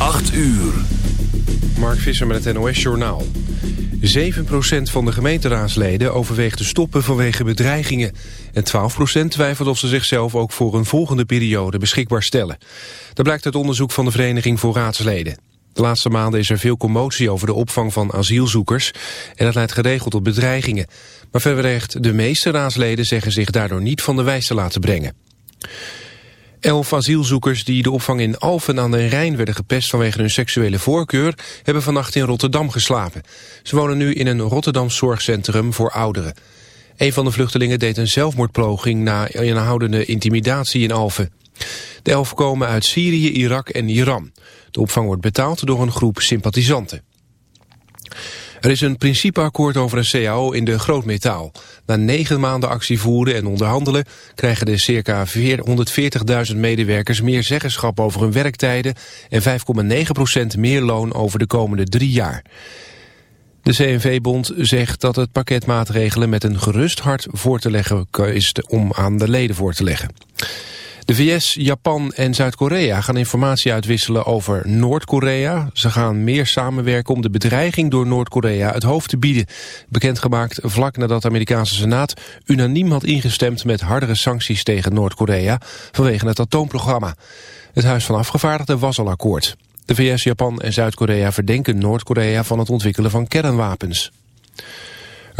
8 uur. Mark Visser met het NOS Journaal. 7% van de gemeenteraadsleden overweegt te stoppen vanwege bedreigingen. En 12% twijfelt of ze zichzelf ook voor een volgende periode beschikbaar stellen. Dat blijkt uit onderzoek van de Vereniging voor Raadsleden. De laatste maanden is er veel commotie over de opvang van asielzoekers. En dat leidt geregeld tot bedreigingen. Maar verder de meeste raadsleden zeggen zich daardoor niet van de wijs te laten brengen. Elf asielzoekers die de opvang in Alphen aan de Rijn werden gepest vanwege hun seksuele voorkeur hebben vannacht in Rotterdam geslapen. Ze wonen nu in een Rotterdams zorgcentrum voor ouderen. Een van de vluchtelingen deed een zelfmoordpoging na inhoudende intimidatie in Alphen. De elf komen uit Syrië, Irak en Iran. De opvang wordt betaald door een groep sympathisanten. Er is een principeakkoord over een CAO in de grootmetaal. Na negen maanden actie voeren en onderhandelen... krijgen de circa 140.000 medewerkers meer zeggenschap over hun werktijden... en 5,9% meer loon over de komende drie jaar. De CNV-bond zegt dat het pakket maatregelen met een gerust hart voor te leggen is om aan de leden voor te leggen. De VS, Japan en Zuid-Korea gaan informatie uitwisselen over Noord-Korea. Ze gaan meer samenwerken om de bedreiging door Noord-Korea het hoofd te bieden. Bekendgemaakt vlak nadat de Amerikaanse Senaat unaniem had ingestemd met hardere sancties tegen Noord-Korea vanwege het atoomprogramma. Het Huis van Afgevaardigden was al akkoord. De VS, Japan en Zuid-Korea verdenken Noord-Korea van het ontwikkelen van kernwapens.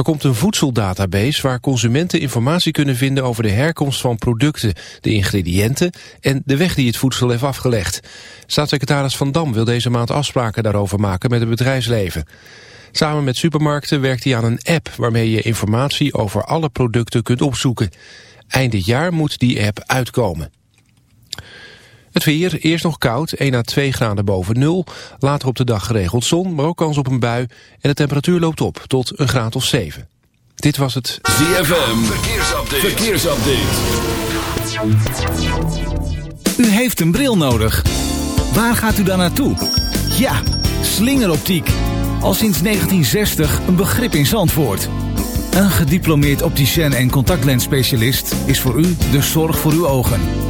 Er komt een voedseldatabase waar consumenten informatie kunnen vinden over de herkomst van producten, de ingrediënten en de weg die het voedsel heeft afgelegd. Staatssecretaris Van Dam wil deze maand afspraken daarover maken met het bedrijfsleven. Samen met supermarkten werkt hij aan een app waarmee je informatie over alle producten kunt opzoeken. Eind jaar moet die app uitkomen. Het weer, eerst nog koud, 1 à 2 graden boven nul. Later op de dag geregeld zon, maar ook kans op een bui. En de temperatuur loopt op tot een graad of 7. Dit was het ZFM Verkeersupdate. Verkeersupdate. U heeft een bril nodig. Waar gaat u dan naartoe? Ja, slingeroptiek. Al sinds 1960 een begrip in Zandvoort. Een gediplomeerd opticien en contactlensspecialist is voor u de zorg voor uw ogen.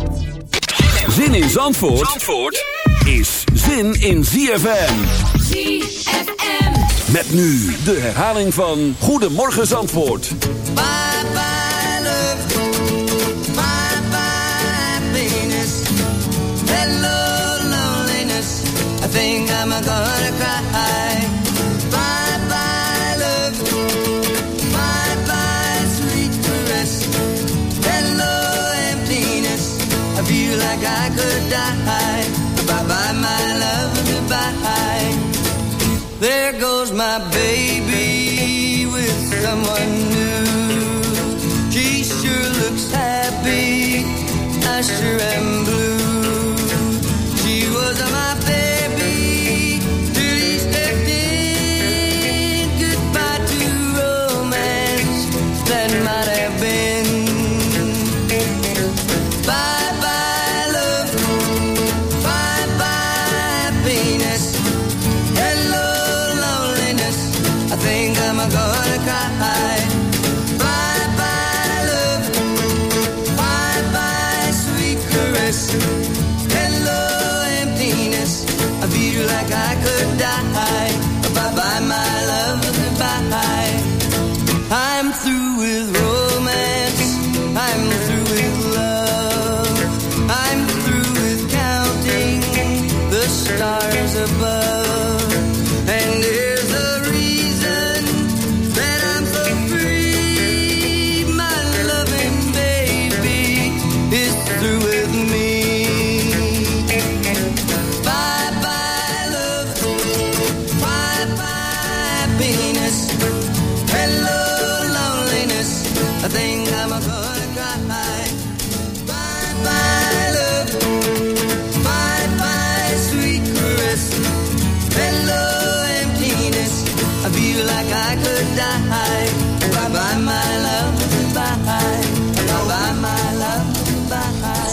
Zin in Zandvoort, Zandvoort is zin in ZFM. ZFM. Met nu de herhaling van Goedemorgen Zandvoort. Bye bye love. Bye bye happiness. Hello loneliness. I think I'm gonna cry. Could die. Bye bye my love. Goodbye. There goes my baby with someone new. She sure looks happy. I sure am stars above.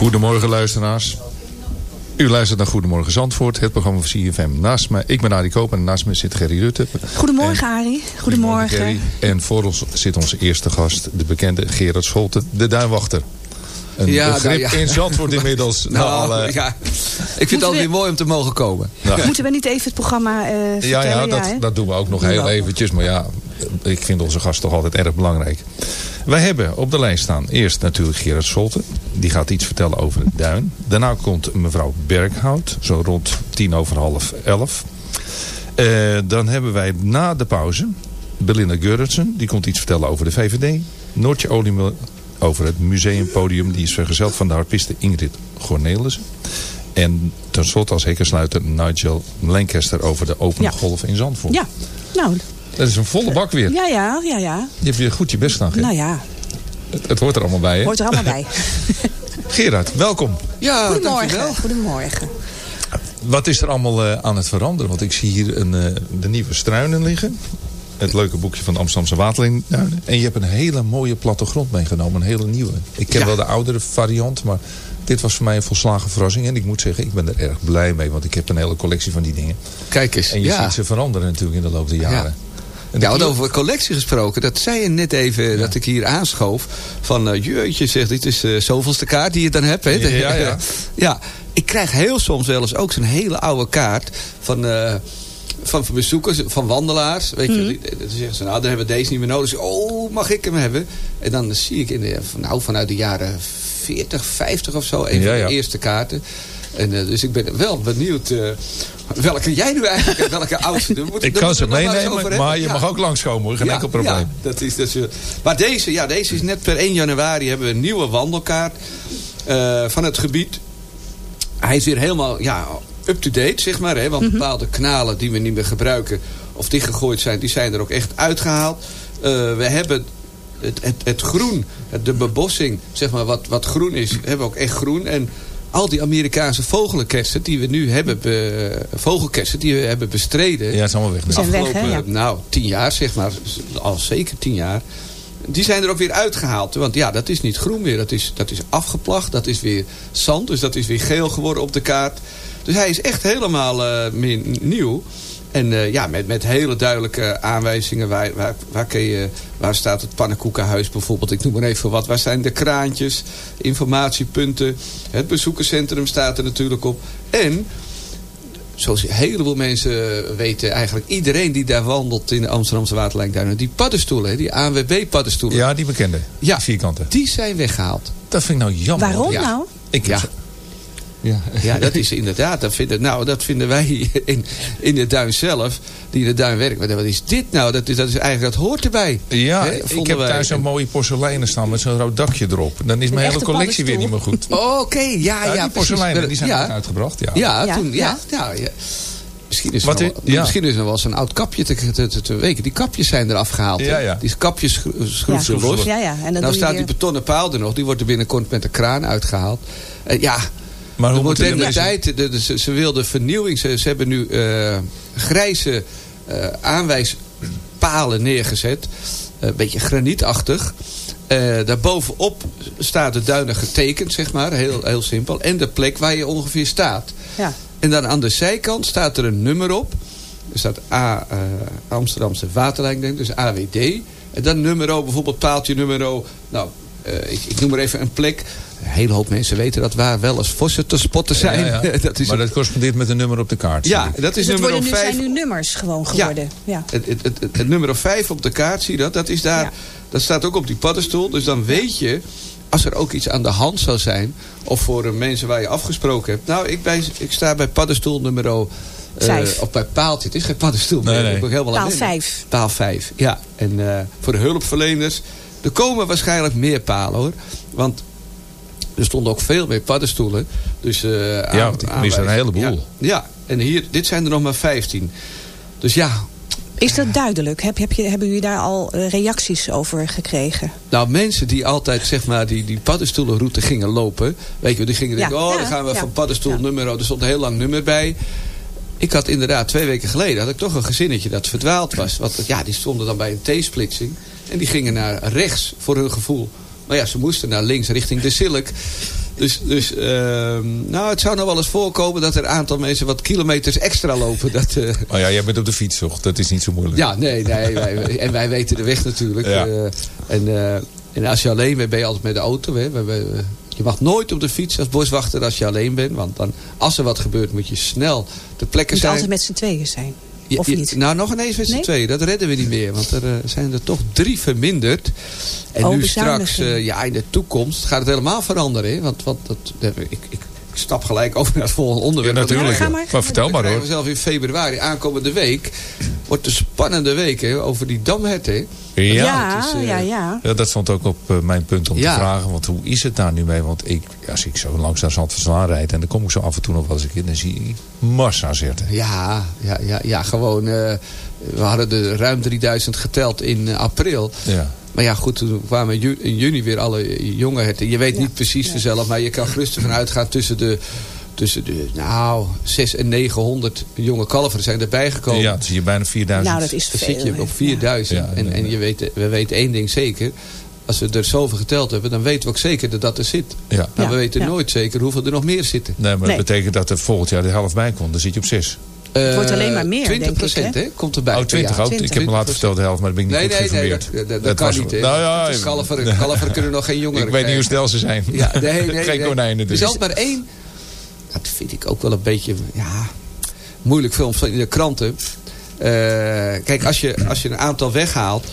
Goedemorgen luisteraars. U luistert naar Goedemorgen Zandvoort, het programma van CFM. Naast mij, ik ben Arie Koop en naast me zit Gerry Rutte. Goedemorgen, Arie. Goedemorgen. Gerry. En voor ons zit onze eerste gast, de bekende Gerard Scholten, de duinwachter. Een Ja, begrip nou ja. in Zandvoort inmiddels. Nou, ja. Ik vind het altijd weer mooi om te mogen komen. Nou. Moeten we niet even het programma eh Ja, vertellen? ja, dat, hè? dat doen we ook nog we heel eventjes. Maar ja, ik vind onze gast toch altijd erg belangrijk. Wij hebben op de lijst staan eerst natuurlijk Gerard Scholten. Die gaat iets vertellen over het duin. Daarna komt mevrouw Berghout, zo rond tien over half elf. Eh, dan hebben wij na de pauze Belinda Gerritsen. Die komt iets vertellen over de VVD. Noortje Oliemel over het museumpodium. Die is vergezeld van de harpiste Ingrid Cornelissen. En tenslotte als hekkensluiter Nigel Lancaster over de open Ja. golf in Zandvoort. Ja, nou, Dat is een volle bak weer. ja, ja, ja, ja. Je hebt weer goed je best gedaan. Ger. Nou ja, Het, het hoort er allemaal bij, hè? hoort er allemaal bij. Gerard, welkom. Ja, dankjewel. Goedemorgen. Goedemorgen. Wat is er allemaal eh, aan het veranderen? Want ik zie hier een, eh, de nieuwe struinen liggen. Het leuke boekje van de Amsterdamse Waterlijnduinen. En je hebt een hele mooie plattegrond meegenomen. Een hele nieuwe. Ik ken Ja. wel de oudere variant, maar dit was voor mij een volslagen verrassing. En ik moet zeggen, ik ben er erg blij mee. Want ik heb een hele collectie van die dingen. Kijk eens. En je ja. ziet ze veranderen natuurlijk in de loop der jaren. En Ja, want over collectie gesproken, dat zei je net even dat ik hier aanschoof. Van eh, jeetje, zeg, dit is de zoveelste kaart die je dan hebt. Hè? Ja, ja. ja, ik krijg heel soms wel eens ook zo'n hele oude kaart van, eh, van bezoekers, van wandelaars. Weet je, die- dan zeggen ze, nou, dan hebben we deze niet meer nodig. Dus, oh, mag ik hem hebben? En dan zie ik in de, van, nou, vanuit de jaren 40, 50 of zo, een van ja. de eerste kaarten. En, eh, dus ik ben wel benieuwd eh, welke jij nu eigenlijk hebt, welke oudste. Daar moet- ik daar kan ze meenemen, maar je Ja. mag ook langskomen hoor. Geen enkel probleem. Ja, dat is, dat is, maar deze, ja, deze is net per 1 januari hebben we een nieuwe wandelkaart eh, van het gebied. Hij is weer helemaal ja, up-to-date, zeg maar. Hè, want bepaalde kanalen die we niet meer gebruiken of dichtgegooid zijn, die zijn er ook echt uitgehaald. Eh, we hebben het, het, het groen, de bebossing, zeg maar, wat, wat groen is, hebben we ook echt groen. En al die Amerikaanse vogelkersen die we nu hebben, be, vogelkersen die we hebben bestreden. Ja, het is allemaal weg. Zijn weg, hè, ja. nou, tien jaar zeg maar, al zeker tien jaar. Die zijn er ook weer uitgehaald. Want ja, dat is niet groen meer. Dat is, dat is afgeplacht. Dat is weer zand. Dus dat is weer geel geworden op de kaart. Dus hij is echt helemaal eh, meer nieuw. En eh, ja, met, met hele duidelijke aanwijzingen. Waar, waar, waar, kun je, waar staat het pannenkoekenhuis bijvoorbeeld? Ik noem maar even wat. Waar zijn de kraantjes? Informatiepunten. Het bezoekerscentrum staat er natuurlijk op. En zoals een heleboel mensen weten, eigenlijk iedereen die daar wandelt in de Amsterdamse Waterlijnduinen, die paddenstoelen, die ANWB-paddenstoelen, Ja, die bekende. Ja. Die vierkanten. die zijn weggehaald. Dat vind ik nou jammer. Waarom Ja. nou? Ik Ja. Ja. Ja, dat is inderdaad, dat vinden, nou, dat vinden wij hier in, in de duin zelf, die in de duin werken. Maar Wat is dit nou? Dat is, dat is eigenlijk, dat hoort erbij. Ja, Hè, ik heb wij. thuis zo'n mooie porseleinen staan met zo'n rood dakje erop. Dan is mijn hele collectie weer niet meer goed. Oh, Oké, ja, ja, Ja, die porseleinen die zijn ja. ook uitgebracht. Ja. Ja, Ja, toen, ja, ja. ja. ja. Misschien is, er Wat nog, i- wel- ja. misschien is er wel eens een oud kapje te, te, te, te weken. Die kapjes zijn eraf gehaald. Ja, ja. Die kapjes schro- schroef ze Ja. los. Ja, ja. En dan nou staat weer- die betonnen paal er nog. Die wordt er binnenkort met de kraan uitgehaald. Eh, ja, Maar de hoe de moderniteit. De, de- ze, ze wilden vernieuwing. Ze, ze hebben nu eh, grijze eh, aanwijspalen neergezet. Een beetje granietachtig. Eh daarbovenop staat de duinen getekend, zeg maar. Heel, heel simpel. En de plek waar je ongeveer staat. Ja. En dan aan de zijkant staat er een nummer op. Er staat A, eh, Amsterdamse Waterlijn, denk ik, dus AWD. En dan nummer, bijvoorbeeld paaltje nummer, nou, eh, ik, ik noem maar even een plek. Een hele hoop mensen weten dat waar wel eens vossen te spotten zijn. Ja, ja. dat is maar dat correspondeert met een nummer op de kaart. ja, dat is Dus het nummer worden nu, 5. zijn nu nummers gewoon geworden. Ja. Het, het, het, het, het nummer 5 op de kaart, zie je dat? Dat, is daar, Ja. dat staat ook op die paddenstoel. Dus dan weet je, als er ook iets aan de hand zou zijn... of voor de mensen waar je afgesproken hebt... Nou, ik, bij, ik sta bij paddenstoel nummer... eh, Vijf. of bij paaltje. Het is geen paddenstoel meer. Nee, nee. Ik ben helemaal Paal wennen. 5. Paal 5, ja. En eh, voor de hulpverleners... Er komen waarschijnlijk meer palen, hoor. Want er stonden ook veel meer paddenstoelen. Dus, eh Ja, aan- er een aanwijzingen. heleboel. Ja, ja, en hier, dit zijn er nog maar 15. Dus ja, Is dat duidelijk? Heb, heb je, hebben jullie daar al eh, reacties over gekregen? Nou, mensen die altijd zeg maar die, die paddenstoelenroute gingen lopen. Weet je, die gingen Ja. denken, oh, dan gaan we ja. van paddenstoel nummer. Er stond een heel lang nummer bij. Ik had inderdaad twee weken geleden had ik toch een gezinnetje dat verdwaald was. Want ja, die stonden dan bij een T-splitsing. En die gingen naar rechts voor hun gevoel. Maar ja, ze moesten naar links richting de Silk. Dus, dus ehm, nou, het zou nog wel eens voorkomen dat er een aantal mensen wat kilometers extra lopen. Dat, eh, Maar ja, jij bent op de fiets, toch? Dat is niet zo moeilijk. ja, nee, nee. Wij, en wij weten de weg natuurlijk. Ja. Eh, en, eh, en als je alleen bent, ben je altijd met de auto. Hè. We- we- je mag nooit op de fiets als boswachter als je alleen bent. Want dan, als er wat gebeurt, moet je snel ter plekke Het moet zijn. altijd met z'n tweeën zijn. Of niet? Nou, nog ineens met z'n Nee? tweeën. Dat redden we niet meer. Want er eh, zijn er toch drie verminderd. En Oh, nu straks, eh, ja, in de toekomst gaat het helemaal veranderen. Hè? Want, want dat, ik stap gelijk over naar het volgende onderwerp. Ja, natuurlijk. Ja, maar. Maar vertel maar hoor. we zelf in februari, aankomende week, wordt een spannende week hè, over die damherten. Ja. Ja, is, eh, ja, ja. Ja, dat stond ook op eh, mijn punt om Ja. te vragen. Want hoe is het daar nu mee? Want ik, als ik zo langs naar Zandverslaan rijd... en dan kom ik zo af en toe nog wel eens een keer... dan zie ik massa zitten. Ja, ja, ja, ja gewoon. eh, we hadden er ruim 3000 geteld in april. Ja. Maar ja, goed, toen kwamen in juni weer alle jonge herten. Je weet Ja. niet precies vanzelf, maar je kan gerust ervan uitgaan tussen de, tussen de, nou, 6 en 900 jonge kalveren zijn erbij gekomen. Ja, dan zie je bijna 4000. Nou, dat is Dan veel. zit je op 4000. Ja. en, Ja, en je weet, we weten één ding zeker. Als we er zoveel geteld hebben, dan weten we ook zeker dat dat er zit. Ja. Maar Ja, we weten ja. nooit zeker hoeveel er nog meer zitten. Nee, maar Nee. dat betekent dat er volgend jaar de helft bij komt. Dan zit je op 6. Het wordt alleen maar meer, 20 denk ik, hè? hè, komt erbij. Oh, 20 per ook. jaar. Ik heb me laten vertellen de helft, maar dan ben ik niet Nee, goed nee, nee, geïnformeerd. dat, dat, dat kan was- niet. Hè. Nou ja, kalveren kunnen nog geen jongeren ik weet niet hoe snel ze zijn. Ja, nee, nee, Geen nee. konijnen Er is dus. altijd maar één. Dat vind ik ook wel een beetje ja, moeilijk films in de kranten. Eh, kijk, als je, als je een aantal weghaalt.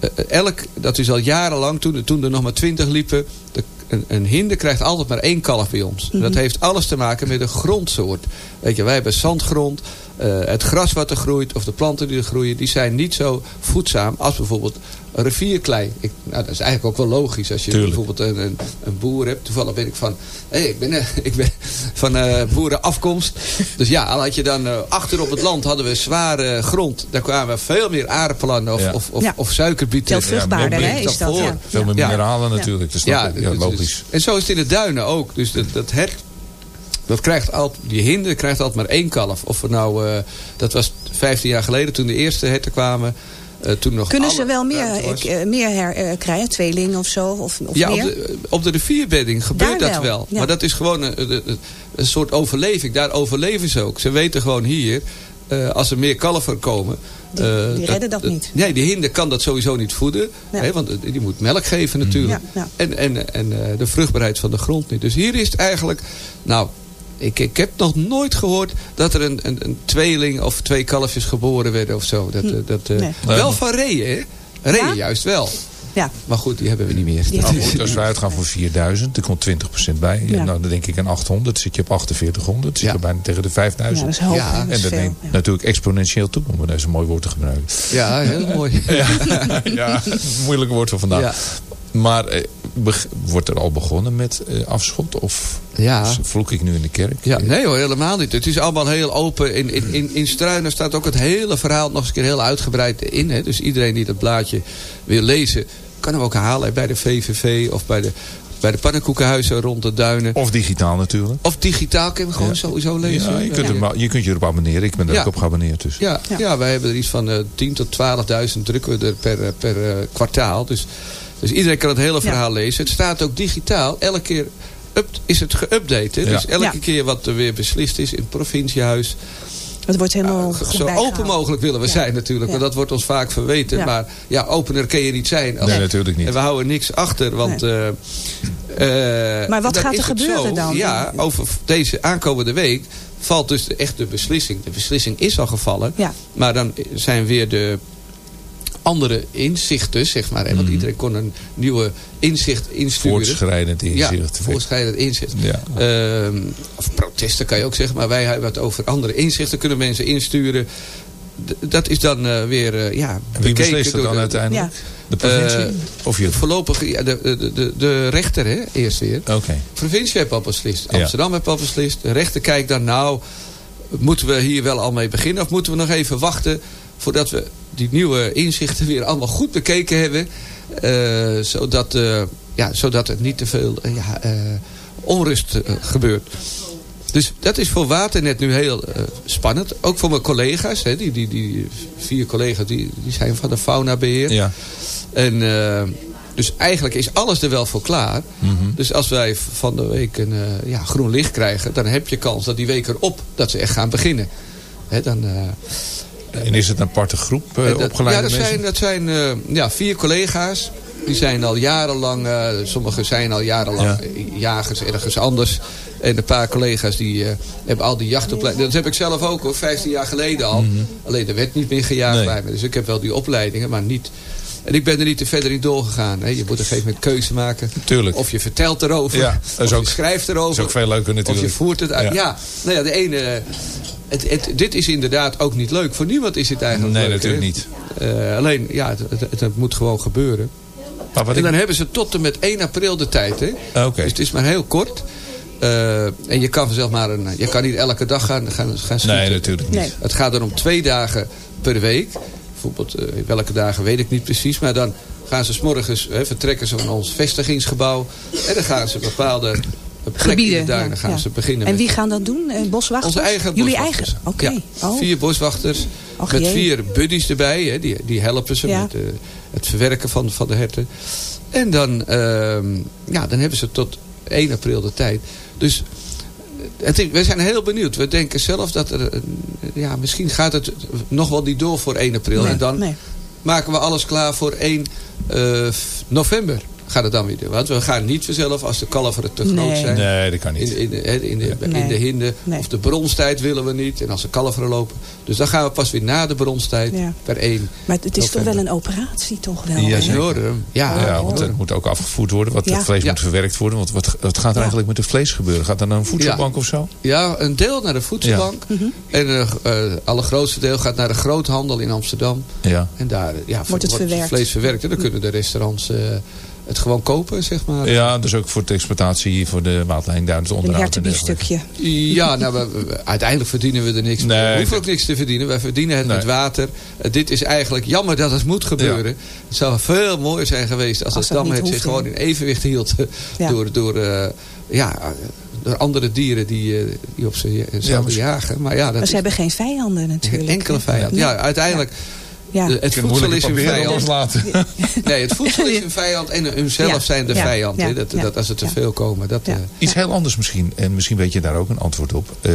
eh, elk, dat is al jarenlang, toen, toen er nog maar twintig liepen. De, een, een hinde krijgt altijd maar één kalf bij ons. Mhm. Dat heeft alles te maken met de grondsoort. Weet je, wij hebben zandgrond. eh, het gras wat er groeit, of de planten die er groeien, die zijn niet zo voedzaam als bijvoorbeeld rivierklei. Ik, nou, dat is eigenlijk ook wel logisch. Als je Tuurlijk. bijvoorbeeld een, een, een boer hebt. Toevallig ben ik van, hey, ik, ben, eh, ik ben van eh boerenafkomst. Dus ja, al had je dan eh, achter op het land hadden we zware grond. Daar kwamen veel meer aardappelen of, Ja. of, of, Ja. of suikerbieten. Veel vruchtbaarder, Ja, hè, brengt is dat. voor. Ja. Veel meer Ja. mineralen natuurlijk. Ja, dus- logisch. En zo is het in de duinen ook. Dus dat, dat hert, dat krijgt altijd, die hinde krijgt altijd maar één kalf. Of er nou, eh, dat was 15 jaar geleden toen de eerste herten kwamen. Eh, toen nog Kunnen ze wel meer, was. eh, meer her, eh, krijgen? Tweeling of zo? Of, of Ja, op meer? de, op de rivierbedding gebeurt Daar dat wel, wel. ja. Maar dat is gewoon een, een, soort overleving. Daar overleven ze ook. Ze weten gewoon hier, als er meer kalver komen... Die- die redden dat niet. Nee, die hinde kan dat sowieso niet voeden. Ja. Hè, want die moet melk geven natuurlijk. Ja, ja. En, en, en de vruchtbaarheid van de grond niet. Dus hier is het eigenlijk... Nou, ik, ik heb nog nooit gehoord dat er een, een, een tweeling of twee kalfjes geboren werden of zo. Dat, eh, dat, eh, Nee. Wel van reeën, hè? Reeën Ja? juist wel. Ja. Maar goed, die hebben we niet meer. Nou goed, als we uitgaan voor 4000, er komt 20% bij. Ja. En nou, dan denk ik aan 800, zit je op 4800, zit Ja. je bijna tegen de 5000. Ja, dat is hoog. Ja, hè, dat en dat neemt ja. natuurlijk exponentieel toe, om deze een mooi woord te gebruiken. Ja, heel mooi. ja, moeilijke woord van vandaag. Ja. Maar eh, wordt er al begonnen met eh, afschot? Of Ja. vloek ik nu in de kerk? Ja, nee hoor, helemaal niet. Het is allemaal heel open. In, in, in, in Struinen staat ook het hele verhaal nog eens een keer heel uitgebreid in. Hè. Dus iedereen die dat blaadje wil lezen, kan hem ook halen bij de VVV of bij de, bij de pannenkoekenhuizen rond de duinen. Of digitaal natuurlijk. Of digitaal kun je hem gewoon Ja. sowieso lezen. Ja, je, kunt hem, je kunt je erop abonneren. Ik ben er Ja. ook op geabonneerd. Dus. Ja, ja. wij hebben er iets van eh 10.000 tot 12.000 drukken we er per, eh, per kwartaal. Dus, dus iedereen kan het hele verhaal lezen. Het staat ook digitaal. Elke keer up, is het geüpdate. Ja. Dus elke Ja. keer wat er weer beslist is in het provinciehuis. Het wordt helemaal goed Zo open mogelijk willen we zijn natuurlijk. Want dat wordt ons vaak verweten. Ja. Maar ja, opener kun je niet zijn. Als- Nee, natuurlijk niet. En we houden niks achter. Want, eh, eh, Maar wat gaat er gebeuren zo, dan? Ja, over deze aankomende week valt dus de, echt de beslissing. De beslissing is al gevallen. Ja. Maar dan zijn weer de andere inzichten, zeg maar. hè, Want iedereen kon een nieuwe inzicht insturen. Voortschrijdend inzicht. Ja, voortschrijdend inzicht. Ja. Ehm, of protesten kan je ook zeggen. Maar wij hebben het over andere inzichten. Kunnen mensen insturen. D- dat is dan eh, weer eh, ja, En wie bekeken beslist dat door dan de- uiteindelijk? De provincie? Eh, of je... Voorlopig ja, de, de, de, de rechter hè, eerst weer. Oké. De provincie heeft al beslist. Ja. Amsterdam heeft al beslist. De rechter kijkt dan nou... Moeten we hier wel al mee beginnen? Of moeten we nog even wachten... voordat we die nieuwe inzichten weer allemaal goed bekeken hebben... eh, zodat, eh, ja, zodat er niet te veel eh, ja, onrust gebeurt. Dus dat is voor Waternet nu heel spannend. Ook voor mijn collega's. Hè, die, die, die vier collega's die, die zijn van de faunabeheer. Ja. En dus eigenlijk is alles er wel voor klaar. Mhm. Dus als wij van de week een ja, groen licht krijgen... dan heb je kans dat die week erop dat ze echt gaan beginnen. Hè, dan, En is het een aparte groep en dat- opgeleide ja, dat mensen? zijn, dat zijn eh, ja, vier collega's. Die zijn al jarenlang, eh, sommigen zijn al jarenlang Ja. jagers ergens anders. En een paar collega's die hebben al die jachtopleidingen. Dat heb ik zelf ook hoor, 15 jaar geleden al. Alleen er werd niet meer gejaagd Mhm. Nee. bij me. Dus ik heb wel die opleidingen, maar niet... En ik ben er niet te verder in doorgegaan. Hè. Je moet op een gegeven moment keuze maken. Tuurlijk. Of je vertelt erover. Ja, dat is of ook- je schrijft erover. Dat is ook veel leuker natuurlijk. Of je voert het uit. Ja. Ja, nou ja, de ene... Het, het, dit is inderdaad ook niet leuk. Voor niemand is het eigenlijk Nee, leuk. natuurlijk hè. niet. Eh, alleen, ja, het, het, moet gewoon gebeuren. Maar wat en ik... dan hebben ze tot en met 1 april de tijd. Hè? Oké. Dus het is maar heel kort. Eh, en je kan zelf maar een, je kan niet elke dag gaan, gaan, gaan schieten. Nee, natuurlijk niet. Nee. Het gaat er om twee dagen per week. Bijvoorbeeld, eh, welke dagen weet ik niet precies. Maar dan gaan ze s'morgens, hè, vertrekken ze van ons vestigingsgebouw. En dan gaan ze bepaalde Gebieden. ja, gaan ja. ze beginnen En wie gaan dat doen? Eh, Boswachters? onze eigen Jullie eigen? Oké. Ja, Oh. Vier boswachters. Och, met vier buddies erbij. Hè, die, die helpen ze met eh, het verwerken van, van de herten. En dan, ehm, ja, dan hebben ze tot 1 april de tijd. Dus het, we zijn heel benieuwd. We denken zelf dat er... Ja, misschien gaat het nog wel niet door voor 1 april. Nee, en dan nee. maken we alles klaar voor 1 eh, november. Gaat het dan weer doen. Want we gaan niet vanzelf als de kalveren te groot Nee. zijn. Nee, dat kan niet. In, in, in, de, Nee. in de hinde. Nee. Of de bronstijd willen we niet. En als de kalveren lopen. Dus dan gaan we pas weer na de bronstijd. Ja. Per 1 Maar het is toch wel een operatie, toch wel? Ja, enorm. Ja, Ja, want het moet ook afgevoerd worden. Wat Ja. het vlees Ja. moet verwerkt worden. Want wat, wat gaat er Ja. eigenlijk met het vlees gebeuren? Gaat er naar een voedselbank of zo? Ja, een deel naar de voedselbank. Mhm. En het uh, allergrootste deel gaat naar de groothandel in Amsterdam. Ja. En daar ja, Wordt het verwerkt. vlees verwerkt. En dan kunnen de restaurants eh, het gewoon kopen, zeg maar. Ja, dus ook voor de exploitatie, voor de waterlijnduinen, het Een onderhoud en dergelijke. hertenbiefstukje. Ja, nou, we- we- uiteindelijk verdienen we er niks mee. Nee, we hoeven ook niks te verdienen. Wij verdienen het Nee. met water. Eh, dit is eigenlijk jammer dat het moet gebeuren. Het zou veel mooier zijn geweest als, Als het damhert zich gewoon in evenwicht hield. Ja. Door, door, eh, ja, door andere dieren die, eh, die op ze zouden jagen. Maar ja, dat Maar is ze hebben geen vijanden natuurlijk. geen enkele vijand. Nee. Ja, uiteindelijk... Ja. eh, Het voedsel is hun proberen vijand. loslaten. Nee, het voedsel is hun vijand en hunzelf Ja. zijn de Ja. vijand. Dat, dat als er te Ja. veel komen. Dat, Ja. eh, Iets heel anders misschien. En misschien weet je daar ook een antwoord op. Eh,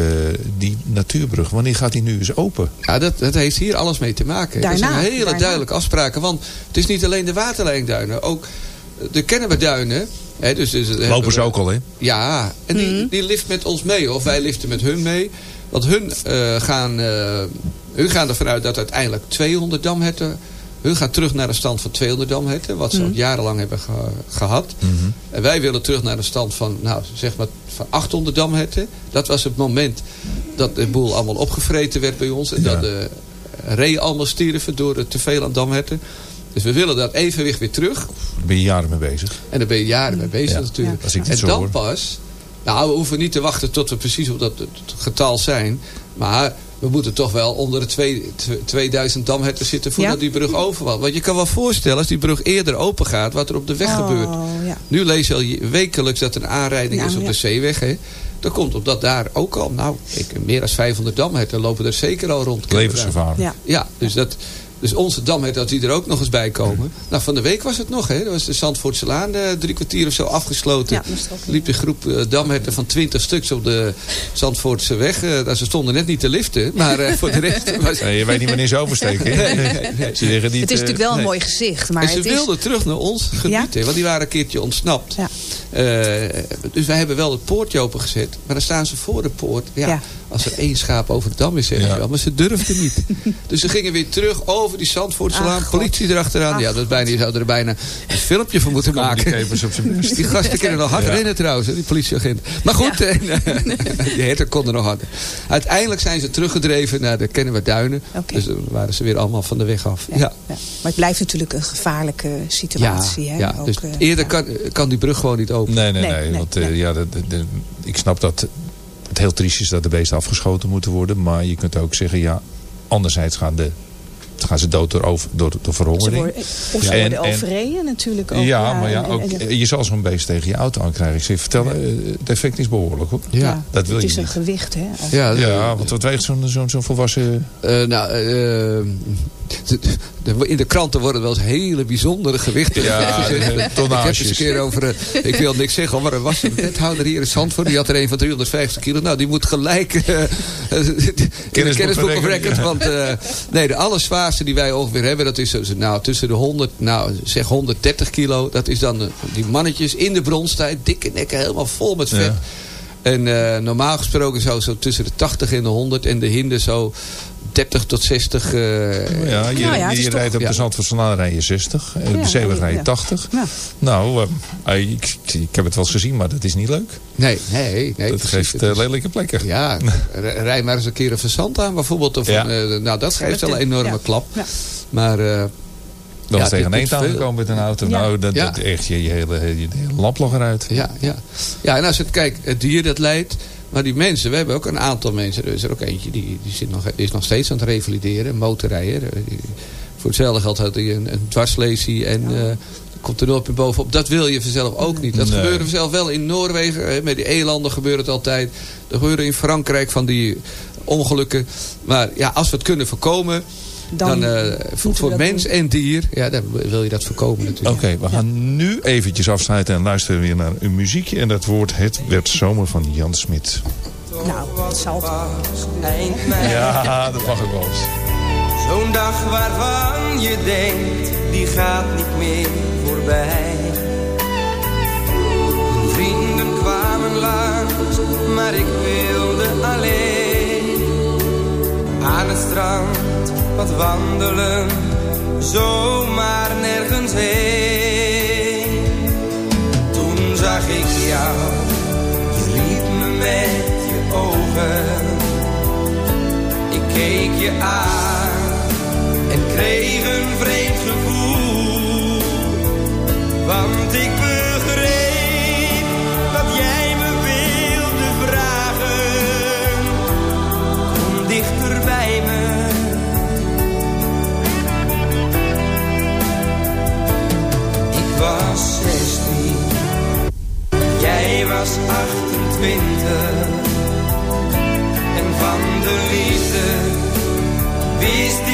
die natuurbrug, wanneer gaat die nu eens open? Ja, dat, dat heeft hier alles mee te maken. Daarna, er zijn hele daarna. duidelijke afspraken. Want het is niet alleen de waterlijnduinen. Ook de Kennemerduinen. Hè, dus, dus, Lopen ze ook al in? Ja, en die, Mhm. die lift met ons mee. Of wij liften met hun mee. Want hun, eh, gaan, eh, hun gaan ervan uit dat uiteindelijk 200 damherten... Hun gaan terug naar de stand van 200 damherten. Wat ze Mhm. al jarenlang hebben ge- gehad. En wij willen terug naar de stand van, nou, zeg maar, van 800 damherten. Dat was het moment dat de boel allemaal opgevreten werd bij ons. En Ja. dat de reeën allemaal stierven door het te veel aan damherten. Dus we willen dat evenwicht weer terug. Daar ben je jaren mee bezig. En daar ben je jaren mee bezig Ja. natuurlijk. Als ik dit en dan hoor. pas... Nou, we hoeven niet te wachten tot we precies op dat getal zijn. Maar we moeten toch wel onder de twee, tw- 2000 damherten zitten voordat Ja? die brug overvalt. Want je kan wel voorstellen, als die brug eerder open gaat, wat er op de weg Oh, gebeurt. ja. Nu lees je al wekelijks dat er een aanrijding Ja, is op ja. de zeeweg. Hè. Dat komt omdat daar ook al, nou, ik, meer dan 500 damherten lopen er zeker al rond. Levensgevaar. Ja. Ja, dus dat, Dus onze damherten, als die er ook nog eens bij komen. Nou, van de week was het nog, hè. Dat was de Zandvoortse Laan eh, drie kwartier of zo afgesloten. Ja, dat liep de groep damherten van 20 stuks op de Zandvoortse weg. Eh, daar ze stonden net niet te liften, maar eh, voor de rest... Was... Nee, je weet niet wanneer ze oversteken. hè? Nee, nee, nee. Ze liggen niet, het is natuurlijk wel een mooi gezicht. Maar en ze het is... wilden terug naar ons gebied, Ja? hè, want die waren een keertje ontsnapt. Ja. Eh, dus wij hebben wel het poortje opengezet. Maar dan staan ze voor de poort. Ja, Ja. Als er één schaap over de dam is, zeg Ja. je wel. Maar ze durfden niet. dus ze gingen weer terug over die Zandvoortselaan. Politie erachteraan. Ach, ja, dat is bijna, je zou er bijna een filmpje van moeten die maken. Die gasten kunnen nog hard Ja. rennen trouwens, die politieagent. Maar goed, en, eh, die herten konden nog harder. Uiteindelijk zijn ze teruggedreven naar de Kennemerduinen. Oké. Dus dan waren ze weer allemaal van de weg af. Ja, Ja. ja. Maar het blijft natuurlijk een gevaarlijke situatie. Ja, hè? ja. Ook, dus eh, eerder ja. kan, kan die brug gewoon niet open. Nee, nee, Nee, nee. nee, want eh, nee. ja, de, de- de- ik snap dat het heel triest is dat de beesten afgeschoten moeten worden. Maar je kunt ook zeggen, ja, anderzijds gaan, de, gaan ze dood door, over, door, door Ze verhongering. worden, of ze En- worden en- overreden natuurlijk ook. ja, maar ja, ook, en- je zal zo'n beest tegen je auto aankrijgen. Ik zeg, vertel, eh, het effect is behoorlijk hoor. Ja. Dat wil het je is een niet. gewicht, hè? Ja, Ja, want wat weegt zo'n zo'n zo'n volwassen... Eh, nou, eh, in de kranten worden wel eens hele bijzondere gewichten Ja, Ik heb eens een keer over, eh, ik wil niks zeggen, maar er was een wethouder hier in Zandvoort. Die had er een van 350 kilo. Nou, die moet gelijk eh, in de kennisboek of record. Want eh, nee, de allerzwaarste die wij ongeveer hebben, dat is nou, tussen de 100, nou zeg 130 kilo. Dat is dan eh, die mannetjes in de bronstijd, dikke nekken, helemaal vol met vet. Ja. En eh, normaal gesproken zou zo tussen de 80 en de 100 en de hinden zo 30 tot 60. eh, Ja, je, Nou ja, je toch- rijdt op ja. de Zandvoortselaan rij je 60. En op Ja, de Zeeweg rij je ja. 80. Ja. Nou, eh, ik, ik heb het wel eens gezien, maar dat is niet leuk. Nee, nee, nee. dat precies, geeft eh, lelijke plekken. Ja, rij maar eens een keer een verzand aan bijvoorbeeld. Of Ja. een, eh, nou, dat geeft wel een enorme Ja. klap. Ja. Maar eh, Dan Ja, is tegen een aangekomen met een auto. Ja. Nou, dat, Ja. dat echt je, je, hele, je, je hele lamp lag eruit. ja, ja. ja, en als het, kijk, het dier dat leidt. Maar die mensen, we hebben ook een aantal mensen. Er is er ook eentje die, die, zit nog, die is nog steeds aan het revalideren. Een motorrijder. Eh, die- Voor hetzelfde geld had hij een, een dwarslesie. En eh, komt er nooit meer bovenop. Dat wil je vanzelf ook niet. Dat Nee. gebeurde vanzelf wel in Noorwegen. hè, Met die elanden gebeurt het altijd. Er gebeuren in Frankrijk van die ongelukken. Maar ja, als we het kunnen voorkomen... Dan, Dan eh, voor, voor mens doen. en dier, ja, dan wil je dat voorkomen natuurlijk. Oké, we gaan nu eventjes afsluiten en luisteren weer naar een muziekje. En dat woord Het werd zomer van Jan Smit. Nou, het zal het. Eind mei. Ja, dat mag ook wel eens. Zo'n dag waarvan je denkt, die gaat niet meer voorbij. Vrienden kwamen langs, maar ik wilde alleen. Aan het strand wat wandelen, zomaar nergens heen. Toen zag ik jou, je liep me met je ogen. Ik keek je aan en kreeg een vreemd gevoel. Want ik begreep was 16, jij was 28. En van de liefde wist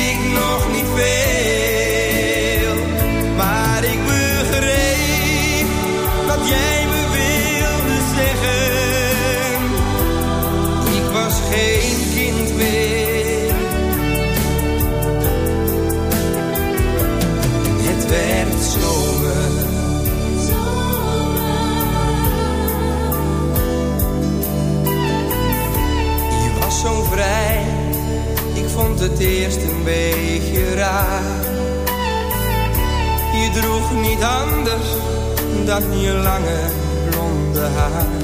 het eerst een beetje raar. Je droeg niet anders dan je lange blonde haar.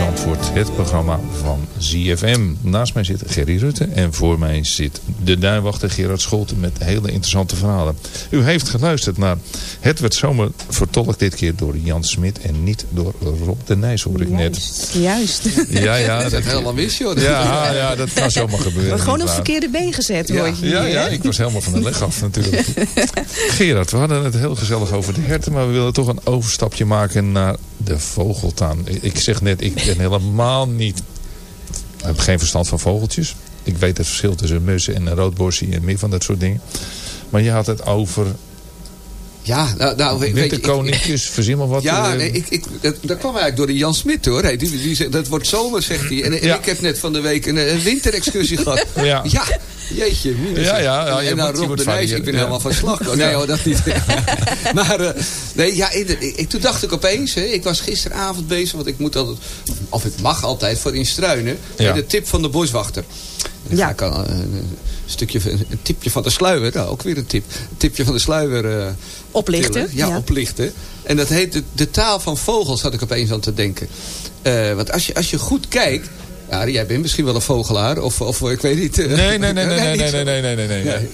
Zandvoort. Het programma van ZFM. Naast mij zit Gerry Rutte en voor mij zit de duinwachter Gerard Scholten met hele interessante verhalen. U heeft geluisterd naar Het werd zomer vertolkt dit keer door Jan Smit en niet door Rob de Nijs hoor ik net. Juist. Ja, ja. Dat is helemaal mis, joh. Ja, ja, dat kan zomaar gebeuren. Gewoon op verkeerde been gezet, hoor je Ja, hier, ja, ik was helemaal van de leg af natuurlijk. Gerard, we hadden het heel gezellig over de herten, maar we willen toch een overstapje maken naar de vogeltaan. Ik zeg net, ik ben helemaal niet... Ik heb geen verstand van vogeltjes. Ik weet het verschil tussen mussen en een roodborsie en meer van dat soort dingen. Maar je had het over Ja, nou, nou weet, winterkoninkjes, verzin maar wat. Ja, eh, nee, ik, ik, dat, dat kwam eigenlijk door die Jan Smit hoor. Hey, die, die, zegt, dat wordt zomer, zegt hij. En, en Ja. ik heb net van de week een, een winterexcursie gehad. Ja. Jeetje. minus. Ja, ja, ja, en je en nou Rob de Nijs, ik ben ja. helemaal van slag. Oh, nee hoor, dat niet. maar eh, nee, ja, in- ik, toen dacht ik opeens, hè, ik was gisteravond bezig, want ik moet altijd, of ik mag altijd voor in Struinen, Ja. bij de tip van de boswachter. Dan Ja. ga ik al een, een stukje, een tipje van de sluier, nou, ook weer een tip. Een tipje van de sluier eh, Oplichten. Ja, ja. oplichten. En dat heet de, de taal van vogels, had ik opeens aan te denken. Eh, want als je, als je goed kijkt, ja, jij bent misschien wel een vogelaar, of, of ik weet niet. eh, Nee, nee, nee, nee, nee, niet nee, nee, nee, nee, nee, nee.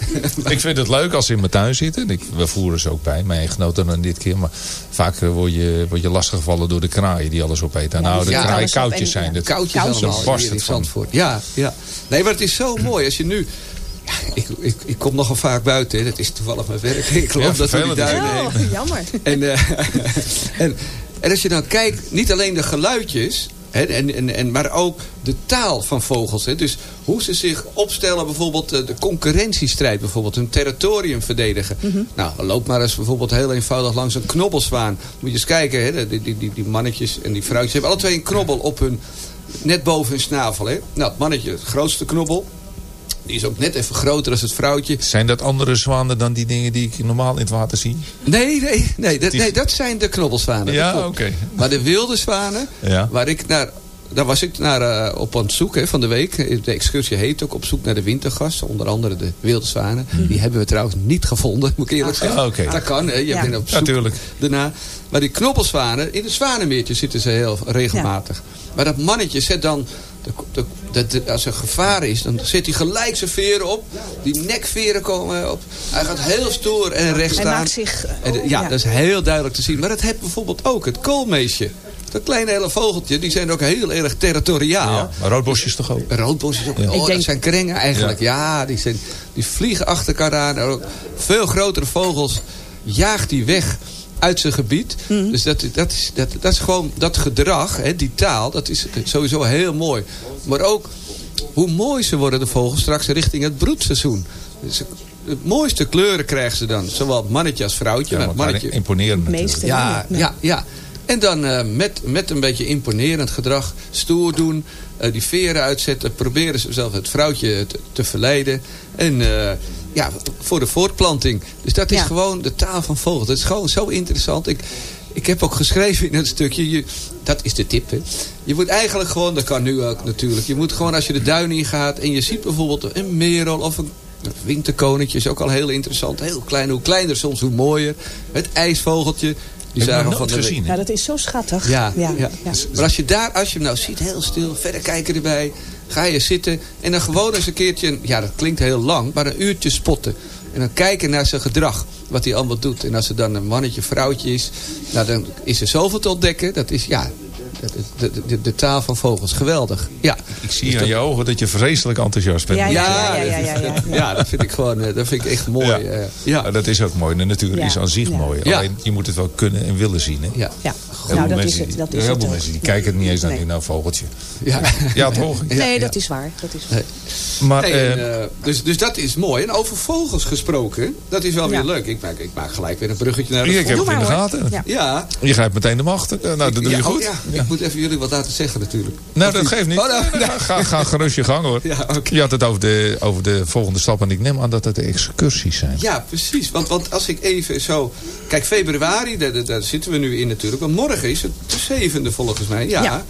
Ik vind het leuk als ze in mijn tuin zitten. Ik, we voeren ze ook bij. Mijn echtgenoten dan dit keer. Maar vaak eh, word je, word je lastiggevallen door de kraaien die alles opeten. Nou, de ja, kraaien koudjes zijn. Dat, Koudjes Koudjes. allemaal Zo barst het van. Ja, ja. Nee, maar het is zo mooi als je nu... Ja, ik, ik, ik kom nogal vaak buiten. Hè. Dat is toevallig mijn werk. Ik loop Ja, dat door die duinen heen. Oh, jammer. En, eh, en, en als je dan kijkt, niet alleen de geluidjes... En, en, en, maar ook de taal van vogels. Hè. Dus hoe ze zich opstellen, bijvoorbeeld eh, de concurrentiestrijd. Bijvoorbeeld hun territorium verdedigen. Nou, loop maar eens bijvoorbeeld heel eenvoudig langs een knobbelzwaan. Moet je eens kijken, hè, die, die, die, die mannetjes en die vrouwtjes hebben alle twee een knobbel op hun, net boven hun snavel. Hè. Nou, het mannetje, het grootste knobbel. Die is ook net even groter als het vrouwtje. Zijn dat andere zwanen dan die dingen die ik normaal in het water zie? Nee, nee, nee, dat, is- nee, dat zijn de knobbelzwanen. Ja, oké. Maar de wilde zwanen, Ja. waar ik naar, daar was ik naar eh, op aan het zoeken hè, van de week. De excursie heet ook op zoek naar de wintergast. Onder andere de wilde zwanen. Die hebben we trouwens niet gevonden, moet ik eerlijk zeggen. Ah, oké. Dat kan, hè. je Ja. bent op zoek Natuurlijk. daarna. Maar die knobbelzwanen, in het zwanenmeertje zitten ze heel regelmatig. Maar dat mannetje zet dan, de, de, de- de- als er gevaar is, dan zet hij gelijk zijn veren op. Die nekveren komen op. Hij gaat heel stoer en recht Hij staan. maakt zich... En oh, ja, dat is heel duidelijk te zien. Maar dat heeft bijvoorbeeld ook het koolmeesje. Dat kleine hele vogeltje, die zijn ook heel erg territoriaal. Ja, maar roodbosjes toch ook? Roodbosjes ook. Oh, dat zijn krengen eigenlijk. Ja. Ja, die, zijn, die vliegen achter elkaar aan. Veel grotere vogels jaagt hij weg uit zijn gebied. Mhm. Dus dat, dat, is, dat, dat is gewoon dat gedrag, hè, die taal, dat is sowieso heel mooi. Maar ook hoe mooi ze worden, de vogels, straks richting het broedseizoen. Dus het mooiste kleuren krijgen ze dan. Zowel het mannetje als vrouwtje. Ja, mannetje, imponeren Het natuurlijk. meeste. ja, Ja. ja, ja. En dan eh, met, met een beetje imponerend gedrag, stoer doen, eh, die veren uitzetten, proberen ze zelf het vrouwtje te, te verleiden. En eh, ja, voor de voortplanting. Dus dat is Ja. gewoon de taal van vogels. Dat is gewoon zo interessant. Ik, ik heb ook geschreven in het stukje, je, dat is de tip. Hè. Je moet eigenlijk gewoon, dat kan nu ook natuurlijk. Je moet gewoon als je de duin in gaat en je ziet bijvoorbeeld een merel of een winterkonetje. Is ook al heel interessant. Heel klein, hoe kleiner soms hoe mooier. Het ijsvogeltje. Die ik zagen van gezien. Ja, dat is zo schattig. ja, ja, ja. ja. Maar als je daar, als je hem nou ziet, heel stil, verder kijken erbij. Ga je zitten en dan gewoon eens een keertje, ja dat klinkt heel lang, maar een uurtje spotten. En dan kijken naar zijn gedrag, wat hij allemaal doet. En als er dan een mannetje, vrouwtje is, nou dan is er zoveel te ontdekken. Dat is, ja, de, de, taal van vogels. Geweldig. Ja. Ik zie aan je ogen dat je vreselijk enthousiast bent. Ja, Ja, ja, ja, ja, ja, ja. ja, dat vind ik gewoon eh, dat vind ik echt mooi. Ja. eh, ja. dat is ook mooi. De natuur Ja. is aan zich Ja. mooi. Alleen je moet het wel kunnen en willen zien. Hè? Ja. Heel Nou, veel dat is mensen, het. Dat die- is heel het veel mensen die Nee. kijken niet eens naar Nee. die nou vogeltje. Ja. Ja, toch? Nee, ja. dat is waar. Dat is waar. Nee. Maar Nee, eh, en, eh, dus, dus dat is mooi. En over vogels gesproken, dat is wel weer Ja. leuk. Ik maak, ik maak gelijk weer een bruggetje naar de ik heb het in de gaten. Ja. Ja, Je grijpt meteen de macht. Eh, Nou, dat doe je ja, goed. oh ja, ik moet even jullie wat laten zeggen natuurlijk. Nou, Of dat geeft niet. Oh, nou, nou. Ga, ga gerust je gang hoor. Ja, oké. Je had het over de, over de volgende stap. En ik neem aan dat het de excursies zijn. Ja, precies. Want, want als ik even zo... Kijk, februari, daar, daar- daar zitten we nu in natuurlijk. Maar morgen is het de zevende volgens mij. Ja. Ja.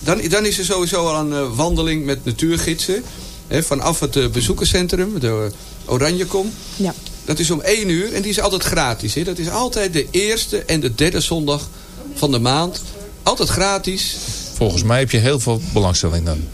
Dan, dan is er sowieso al een eh, wandeling met natuurgidsen. Hè, vanaf het eh, bezoekerscentrum, de Oranjekom. Ja. Dat is om één uur en die is altijd gratis. Hè. Dat is altijd de eerste en de derde zondag van de maand. Altijd gratis. Volgens mij heb je heel veel belangstelling dan.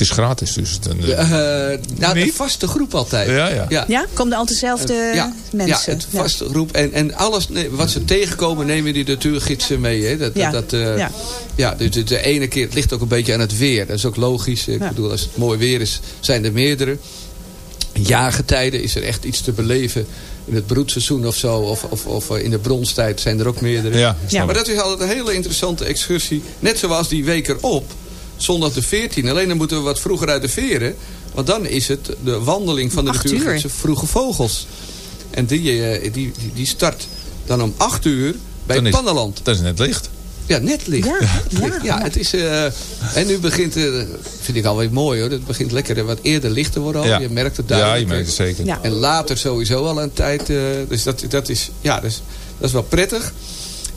Het is gratis. Dus het, de Niet? vaste groep altijd. Ja, ja. ja. Ja, komen er altijd dezelfde Eh, ja, mensen? Ja, het vaste groep. En, en alles nee, wat ze tegenkomen, nemen die natuurgidsen mee. Hè. Dat, Ja. dat, eh, Ja. ja. dus de, de ene keer, het ligt ook een beetje aan het weer. Dat is ook logisch. Ik Ja. bedoel, als het mooi weer is, zijn er meerdere. Jaargetijden is er echt iets te beleven. In het broedseizoen of zo, of, of, of in de bronstijd zijn er ook meerdere. Ja, snap maar dat is altijd een hele interessante excursie. Net zoals die week erop, zondag de 14. Alleen dan moeten we wat vroeger uit de veren. Want dan is het de wandeling van de natuurgidsen Vroege Vogels. En die, eh, die, die, die start dan om 8 uur bij Dan is- Pannenland. Dat is net licht. Ja, net licht. Ja, ja, ja, ja. het is... eh, en nu begint... eh vind ik alweer mooi hoor. Het begint lekker wat eerder licht te worden al. Ja. Je merkt het Ja, duidelijk. je merkt het zeker. Ja. En later sowieso al een tijd. eh, dus dat, dat, is, ja, dus, dat is wel prettig.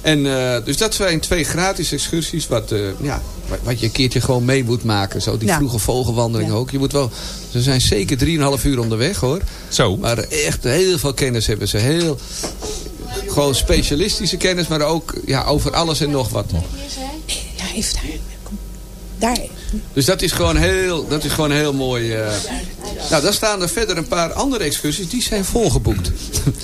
En, eh, dus dat zijn twee gratis excursies. Wat, eh, ja, wat, je een keertje gewoon mee moet maken. Zo die Ja. vroege vogelwandeling Ja. ook. Je moet wel, ze zijn zeker 3,5 uur onderweg hoor. Zo. Maar echt heel veel kennis hebben ze. Heel, gewoon specialistische kennis. Maar ook ja, over alles en nog wat. Ja, even daar. Kom. Daar. Dus dat is gewoon heel, dat is gewoon heel mooi. eh. Nou, dan staan er verder een paar andere excursies. Die zijn volgeboekt.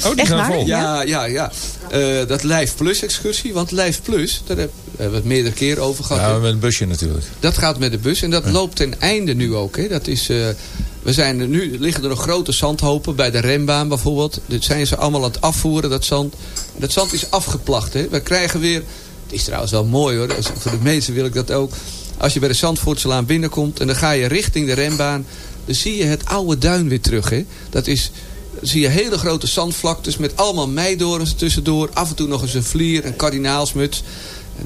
Oh, die Echt gaan vol. Ja, ja, ja. Eh, dat Lijf Plus excursie. Want Lijf Plus, daar heb- hebben we het meerdere keren over gehad. Ja, met een busje natuurlijk. Dat gaat met de bus. En dat loopt ten einde nu ook. Hè. Dat is, eh, we zijn er nu liggen er nog grote zandhopen bij de rembaan bijvoorbeeld. Dit zijn ze allemaal aan het afvoeren, dat zand. Dat zand is afgeplacht. Hè. We krijgen weer... Het is trouwens wel mooi hoor. Voor de mensen wil ik dat ook. Als je bij de Zandvoortselaan binnenkomt en dan ga je richting de rembaan. Dan zie je het oude duin weer terug. Hè. Dat is... Dan zie je hele grote zandvlaktes met allemaal meidorens tussendoor. Af en toe nog eens een vlier, een kardinaalsmuts.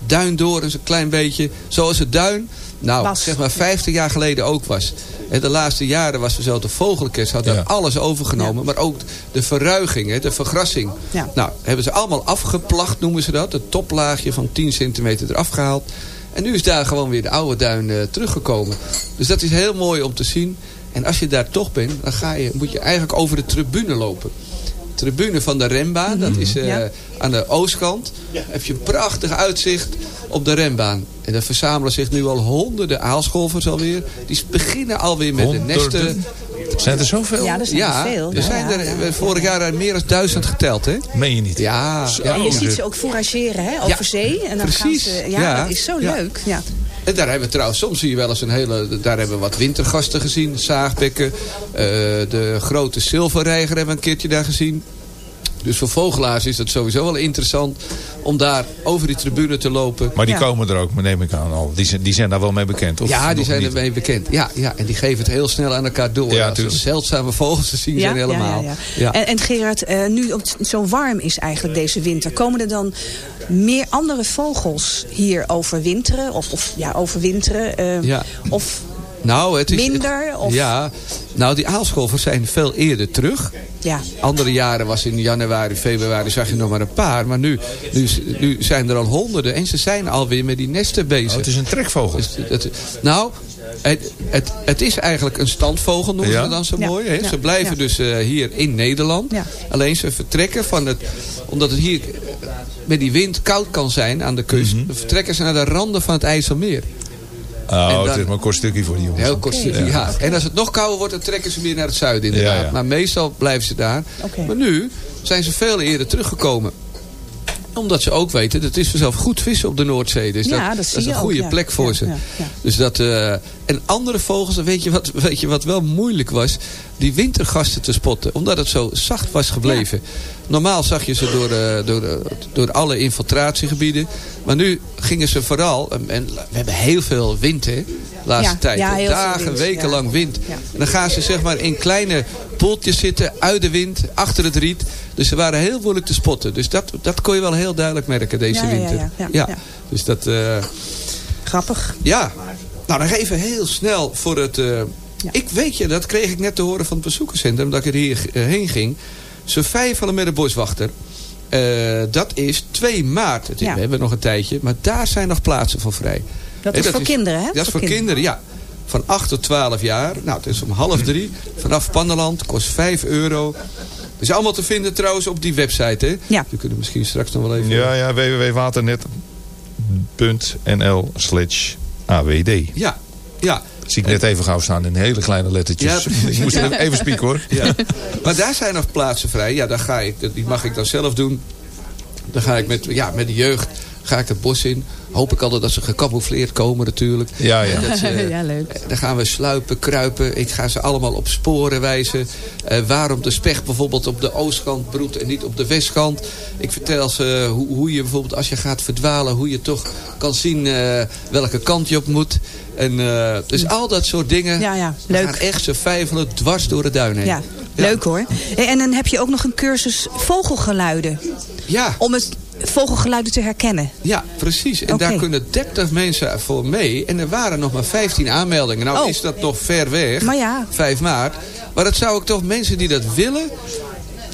Duindorens een klein beetje. Zoals het duin, nou Was. zeg maar 50 jaar geleden ook was. En de laatste jaren was er zo de vogelkers had daar Ja. alles overgenomen. Maar ook de verruiging, hè, de vergrassing. Ja. Nou, hebben ze allemaal afgeplacht noemen ze dat. Het toplaagje van 10 centimeter eraf gehaald. En nu is daar gewoon weer de oude duin eh, teruggekomen. Dus dat is heel mooi om te zien. En als je daar toch bent, dan ga je, moet je eigenlijk over de tribune lopen. Tribune van de rembaan, dat is eh, Ja. aan de oostkant. heb je een prachtig uitzicht op de rembaan. En er verzamelen zich nu al honderden aalscholvers alweer. Die beginnen alweer met de nesten. Zijn er zoveel? Ja, dat zijn Ja, er veel. er Ja, zijn er ja. eh, vorig jaar meer dan duizend geteld, hè? Meen je niet? Ja, ja. En je ziet ze ook fourageren hè, over Ja, zee. En dan precies. gaan ze, ja, Ja, dat is zo ja. leuk. Ja. En daar hebben we trouwens, soms zie je wel eens een hele... Daar hebben we wat wintergasten gezien, zaagbekken. eh, de grote zilverreiger hebben we een keertje daar gezien. Dus voor vogelaars is dat sowieso wel interessant om daar over die tribune te lopen. Maar die Ja. komen er ook, neem ik aan al. Die zijn, die zijn daar wel mee bekend, of ja, die zijn niet? ermee bekend. Ja, ja, en die geven het heel snel aan elkaar door. Ja, Als er tuurlijk. zeldzame vogels te zien zijn helemaal. Ja, ja, Ja. En, en Gerard, eh, nu het zo warm is eigenlijk deze winter... komen er dan meer andere vogels hier overwinteren? Of, of ja, overwinteren? Ja. Of Nou, het is, minder? het- of, ja, nou die aalscholvers zijn veel eerder terug. ja. Andere jaren was in januari, februari zag je nog maar een paar. Maar nu, nu, nu zijn er al honderden. En ze zijn alweer met die nesten bezig. Oh, het is een trekvogel. Dus het- nou, het, het, het is eigenlijk een standvogel, noemen Ja. ze dan zo Ja. mooi. Hè? Ja. Ze blijven Ja. dus eh, hier in Nederland. Ja. Alleen ze vertrekken van het... Omdat het hier met die wind koud kan zijn aan de kust. Mhm. vertrekken ze naar de randen van het IJsselmeer. Oh, het is maar een kort stukje voor die jongens. Heel kort stukje, ja. En als het nog kouder wordt, dan trekken ze weer naar het zuiden inderdaad. Ja, ja. Maar meestal blijven ze daar. Maar nu zijn ze veel eerder teruggekomen. Omdat ze ook weten, dat is vanzelf goed vissen op de Noordzee. Dus Ja, dat, dat is een ook, goede ja. plek voor Ja, ze. Dus dat, eh, en andere vogels, weet je, wat, weet je wat wel moeilijk was? Die wintergasten te spotten. Omdat het zo zacht was gebleven. Normaal zag je ze door, eh, door, eh, door alle infiltratiegebieden. Maar nu gingen ze vooral... En, en we hebben heel veel wind, hè? Laatste tijd. Dagen, wind, weken ja. lang wind. En dan gaan ze zeg maar in kleine poeltjes zitten. Uit de wind, achter het riet. Dus ze waren heel moeilijk te spotten. Dus dat, dat kon je wel heel duidelijk merken deze winter. ja, ja, ja. Dus dat... eh, Grappig. ja, nou nog even heel snel voor het... eh, Ik weet je, dat kreeg ik net te horen van het bezoekerscentrum... dat ik er hier eh, heen ging. Ze vijfelen met de boswachter. Eh, dat is 2 maart. Ja. We hebben nog een tijdje. Maar daar zijn nog plaatsen voor vrij. Dat is voor kinderen, hè? Dat is voor kinderen, ja. Van 8 tot 12 jaar. Nou, het is om half drie. Vanaf Pannenland. Kost 5 euro. Dat is allemaal te vinden trouwens op die website, hè? Ja. We kunnen misschien straks nog wel even... Ja, ja, www.waternet.nl slash AWD. Ja, ja. Zie ik net even gauw staan in hele kleine lettertjes. Ja, ik moest even spieken hoor. Ja. Maar daar zijn nog plaatsen vrij. Ja, daar ga ik, die mag ik dan zelf doen. Dan ga ik met, ja, met de jeugd ga ik het bos in. Hoop ik altijd dat ze gecamoufleerd komen natuurlijk. Ja, ja. Dat ze, Ja, leuk. Dan gaan we sluipen, kruipen. Ik ga ze allemaal op sporen wijzen. Eh, waarom de specht bijvoorbeeld op de oostkant broedt en niet op de westkant. Ik vertel ze hoe, hoe je bijvoorbeeld als je gaat verdwalen... hoe je toch kan zien eh, welke kant je op moet. En, eh, dus al dat soort dingen. Ja, ja, leuk. gaan echt ze vijfelen dwars door de duin heen. Ja, leuk hoor. En dan heb je ook nog een cursus vogelgeluiden. Ja. Om het vogelgeluiden te herkennen. Ja, precies. En daar kunnen 30 mensen voor mee. En er waren nog maar 15 aanmeldingen. Nou Oh. is dat nog ver weg. Maar ja. 5 maart. Maar dat zou ik toch mensen die dat willen...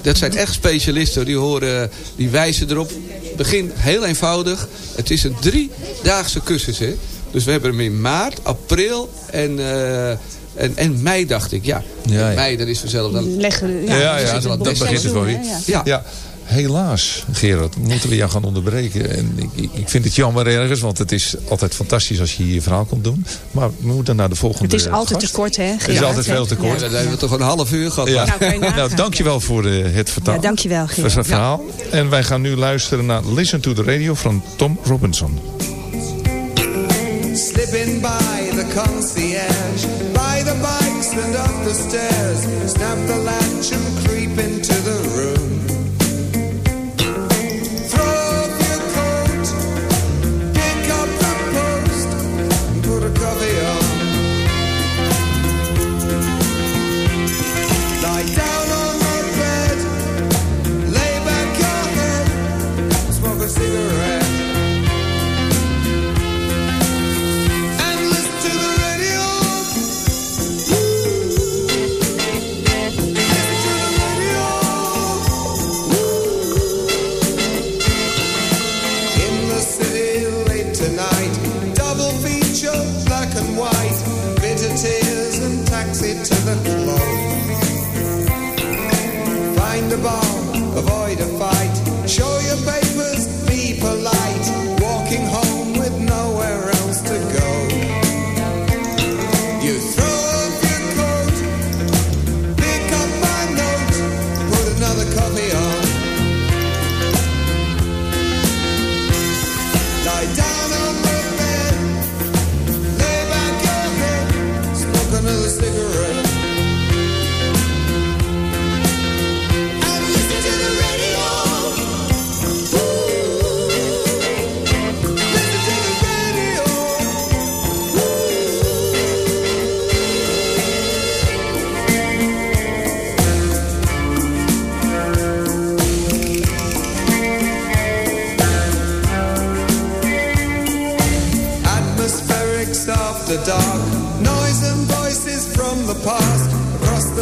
Dat zijn echt specialisten. Die, horen, die wijzen erop. Begin heel eenvoudig. Het is een driedaagse cursus. Hè? Dus we hebben hem in maart, april en, eh, en, en mei dacht ik. Ja, Ja, ja. mei dat is vanzelf. Dan, Leggen Ja, ja, dat is dat, begint het wel hè, ja. Helaas, Gerard, moeten we jou gaan onderbreken. En ik, ik- vind het jammer ergens, want het is altijd fantastisch als je hier je verhaal komt doen. Maar we moeten naar de volgende Het is altijd gast. te kort, hè? Het is Gerard? altijd veel te kort. Ja, dan hebben we toch een half uur gehad. Ja. Nou. Nou, dankjewel voor eh, het vertaal. Ja, dankjewel, Gerard. Voor het verhaal. En wij gaan nu luisteren naar Listen to the Radio van Tom Robinson. Slipping by the concierge, by the bikes and up the stairs. Snap the latch and creep into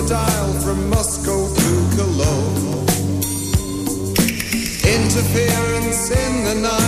from Moscow to Cologne. Interference in the night,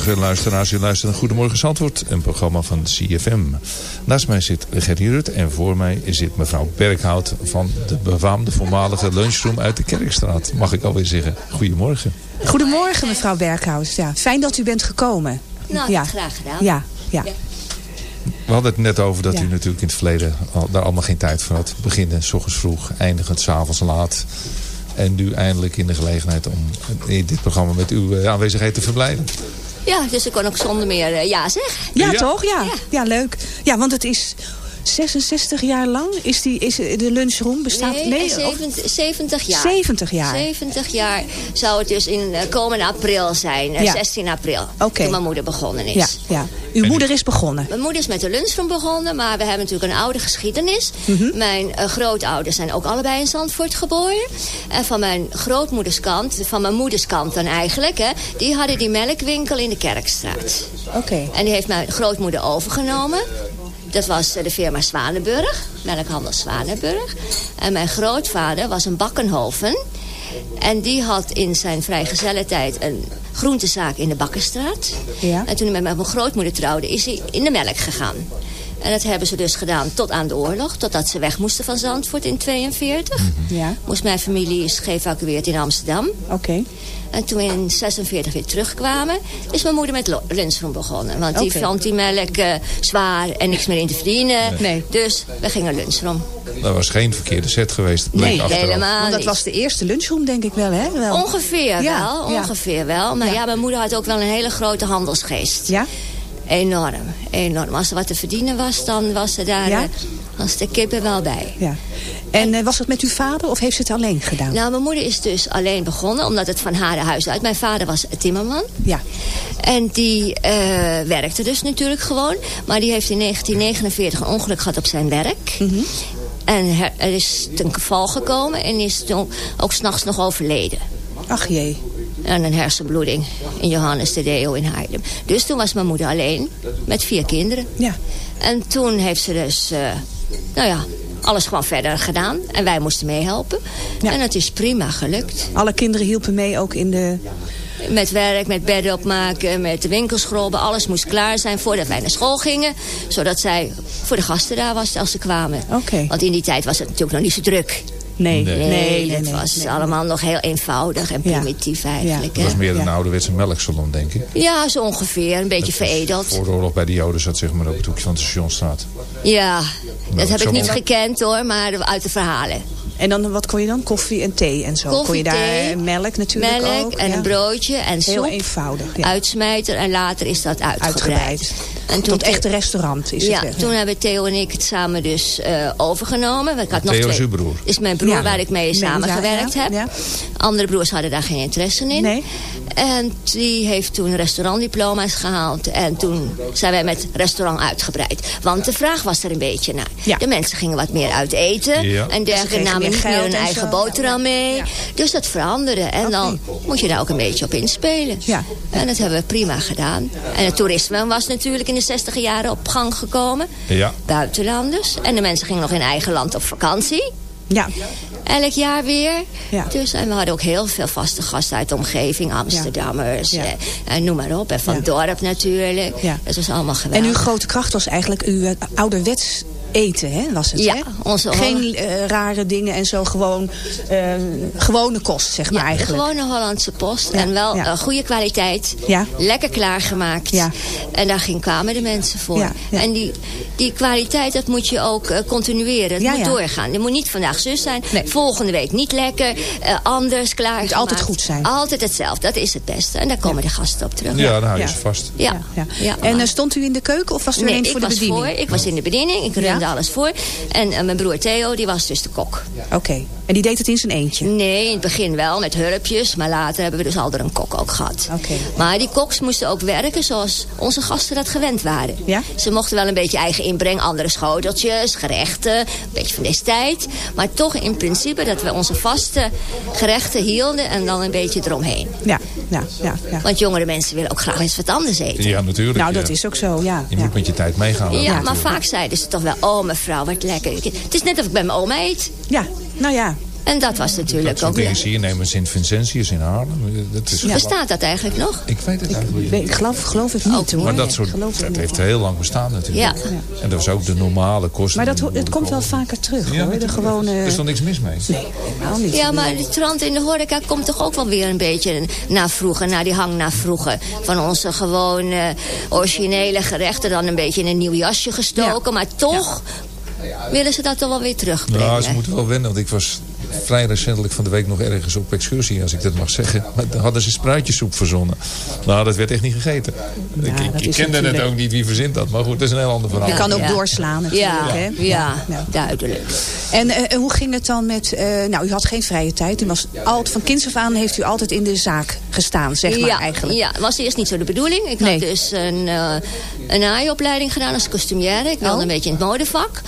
Goedemorgen luisteraars, u luistert naar Goedemorgen Zandvoort, een programma van CFM. Naast mij zit Gerry Rut en voor mij zit mevrouw Berghout van de befaamde voormalige lunchroom uit de Kerkstraat. Mag ik alweer zeggen, goedemorgen. Goedemorgen mevrouw Berghout. Ja, fijn dat u bent gekomen. Nou, ja. graag gedaan. Ja, ja. We hadden het net over dat Ja. u natuurlijk in het verleden al, daar allemaal geen tijd voor had. Beginnen s ochtends vroeg, eindigend s avonds laat. En nu eindelijk in de gelegenheid om in dit programma met uw eh, aanwezigheid te verblijden. Ja, dus ik kon ook zonder meer eh, ja zeggen. Ja, toch? Ja. ja. leuk. Ja, want het is 66 jaar lang. Is, die, is de lunchroom bestaat? Nee, of- 70, 70 jaar. 70 jaar. 70 jaar zou het dus in eh, komende april zijn. eh, Ja. 16 april. Oké. Toen mijn moeder begonnen is. Ja, ja. Uw moeder is begonnen. Mijn moeder is met de lunchroom begonnen, maar we hebben natuurlijk een oude geschiedenis. Mhm. Mijn eh, grootouders zijn ook allebei in Zandvoort geboren. En van mijn grootmoeders kant, van mijn moeders kant dan eigenlijk, hè, die hadden die melkwinkel in de Kerkstraat. Oké. En die heeft mijn grootmoeder overgenomen. Dat was eh, de firma Zwanenburg, melkhandel Zwanenburg. En mijn grootvader was een Bakkenhoven. En die had in zijn vrijgezellentijd een groentezaak in de Bakkenstraat. Ja. En toen hij met mijn grootmoeder trouwde, is hij in de melk gegaan. En dat hebben ze dus gedaan tot aan de oorlog. Totdat ze weg moesten van Zandvoort in 42. Ja. Moest mijn familie is geëvacueerd in Amsterdam. Oké. En toen we in 46 weer terugkwamen, is mijn moeder met lunchroom begonnen. Want die vond die melk eh, zwaar en niks meer in te verdienen. Nee. Dus we gingen lunchroom. Dat was geen verkeerde set geweest. bleek Nee, achteraf. helemaal Want dat niet. was de eerste lunchroom, denk ik wel, hè? Wel. Ongeveer Ja, wel, ja. ongeveer wel. Maar ja. mijn moeder had ook wel een hele grote handelsgeest. Ja? Enorm, enorm. Als er wat te verdienen was, dan was ze daar Ja? eh, als de kippen wel bij. Ja. En eh, was het met uw vader of heeft ze het alleen gedaan? Nou, mijn moeder is dus alleen begonnen, omdat het van haar huis uit. Mijn vader was timmerman. Ja. En die eh, werkte dus natuurlijk gewoon. Maar die heeft in 1949 een ongeluk gehad op zijn werk. Mhm. En er is ten geval gekomen en is toen ook s'nachts nog overleden. Ach jee. Aan een hersenbloeding in Johannes de Deo in Haarlem. Dus toen was mijn moeder alleen met vier kinderen. Ja. En toen heeft ze dus, eh, nou ja, alles gewoon verder gedaan. En wij moesten meehelpen. Ja. En het is prima gelukt. Alle kinderen hielpen mee ook in de... Met werk, met bedden opmaken, met de winkelschrobben. Alles moest klaar zijn voordat wij naar school gingen. Zodat zij voor de gasten daar was als ze kwamen. Oké. Want in die tijd was het natuurlijk nog niet zo druk. Nee, Nee. nee, Nee, nee. het was nee. allemaal nog heel eenvoudig en Ja. primitief eigenlijk. Dat was meer een Ja. ouderwetse melksalon, denk ik. Ja, zo ongeveer. Een beetje veredeld. Voor de oorlog bij de Joden zat zeg maar op het hoekje van de stationstraat. Ja, dat heb ik zo niet gekend hoor, maar uit de verhalen. En dan, wat kon je dan? Koffie en thee en zo. Koffie, kon je daar thee, melk natuurlijk Melk ook. en ja. een broodje en Heel soep. eenvoudig. Ja. Uitsmijter en later is dat uitgebreid. Uitgebreid. En Tot Theo- echt een restaurant is ja, het. toen hebben Theo en ik het samen dus eh, overgenomen. Ik had nog Theo is twee, uw broer? is mijn broer Ja. waar ik mee samengewerkt ja, heb. ja. Andere broers hadden daar geen interesse in. Nee. En die heeft toen restaurantdiploma's gehaald. En toen zijn wij met restaurant uitgebreid. Want de vraag was er een beetje naar. Ja. De mensen gingen wat meer uit eten. Ja. En dergelijke kregen namen meer niet meer hun en eigen zo. boterham mee. Ja. Dus dat veranderde. En dan moet je daar ook een beetje op inspelen. Ja. En dat hebben we prima gedaan. En het toerisme was natuurlijk in de 60 jaren op gang gekomen. Ja. Buitenlanders. En de mensen gingen nog in eigen land op vakantie. Ja. Elk jaar weer. Ja. Dus, en we hadden ook heel veel vaste gasten uit de omgeving. Amsterdammers. Ja. eh, En noem maar op. En van het dorp natuurlijk. Ja. Dat was allemaal geweldig. En uw grote kracht was eigenlijk uw eh, ouderwets eten, hè, was het, Ja, hè? onze Geen eh, rare dingen en zo, gewoon eh, gewone kost, zeg maar Ja, de eigenlijk. gewone Hollandse post. Ja, En wel ja. goede kwaliteit. Ja. Lekker klaargemaakt. Ja. En daar ging kwamen de mensen voor. Ja, ja. En die, die kwaliteit, dat moet je ook eh, continueren. Het Ja, moet ja. doorgaan. Het moet niet vandaag zus zijn. Nee. Volgende week niet lekker. eh, anders, klaar. moet altijd goed zijn. Altijd hetzelfde. Dat is het beste. En daar komen de gasten op terug. Ja, dan hou je Ja. ze vast. Ja. Ja. Ja, en stond u in de keuken of was u Nee, alleen ik voor de was bediening? voor. Ik was in de bediening. Ik? Alles voor. En eh, mijn broer Theo, die was dus de kok. Oké. En die deed het in zijn eentje? Nee, in het begin wel met hulpjes. Maar later hebben we dus al een kok ook gehad. Oké. Maar die koks moesten ook werken zoals onze gasten dat gewend waren. Ja? Ze mochten wel een beetje eigen inbreng. Andere schoteltjes, gerechten. Een beetje van deze tijd. Maar toch in principe dat we onze vaste gerechten hielden. En dan een beetje eromheen. Ja, ja, ja. ja. Want jongere mensen willen ook graag eens wat anders eten. Ja, natuurlijk. Nou, dat ja. is ook zo, ja. Je ja. moet met je tijd meegaan. Ja, maar vaak zeiden ze toch wel... Oh, mevrouw, wat lekker. Het is net of ik bij mijn oma eet. Ja, nou ja. En dat was natuurlijk ook... ding is hier, nemen Sint Vincentius in Haarlem. Dat is Bestaat dat eigenlijk nog? Ik weet het eigenlijk Nee, ik geloof, geloof het niet hoor. Maar dat, soort, Ik geloof het dat niet. heeft heel lang bestaan natuurlijk. Ja. En dat was ook de normale kosten. Maar dat, het komt wel vaker terug Ja, hoor. De gewone... Er is toch niks mis mee? Nee, helemaal niet. Ja, maar de trant in de horeca komt toch ook wel weer een beetje naar vroeger, naar die hang naar vroeger. Van onze gewone originele gerechten dan een beetje in een nieuw jasje gestoken. Maar toch willen ze dat toch wel weer terugbrengen. Nou, ze moeten wel wennen, want ik was vrij recentelijk van de week nog ergens op excursie, als ik dat mag zeggen. Maar dan hadden ze spruitjessoep verzonnen. Nou, dat werd echt niet gegeten. ik kende het ook niet, wie verzint dat. Maar goed, dat is een heel ander verhaal. Je kan ook Ja. doorslaan natuurlijk. Ja, hè? ja, duidelijk. En eh, hoe ging het dan met... eh, nou, u had geen vrije tijd. U was altijd, van kinds af aan heeft u altijd in de zaak gestaan, zeg maar ja, eigenlijk. Ja, was eerst niet zo de bedoeling. Ik had dus een, eh een naaiopleiding gedaan als costumière. Ik wilde Oh. een beetje in het modevak.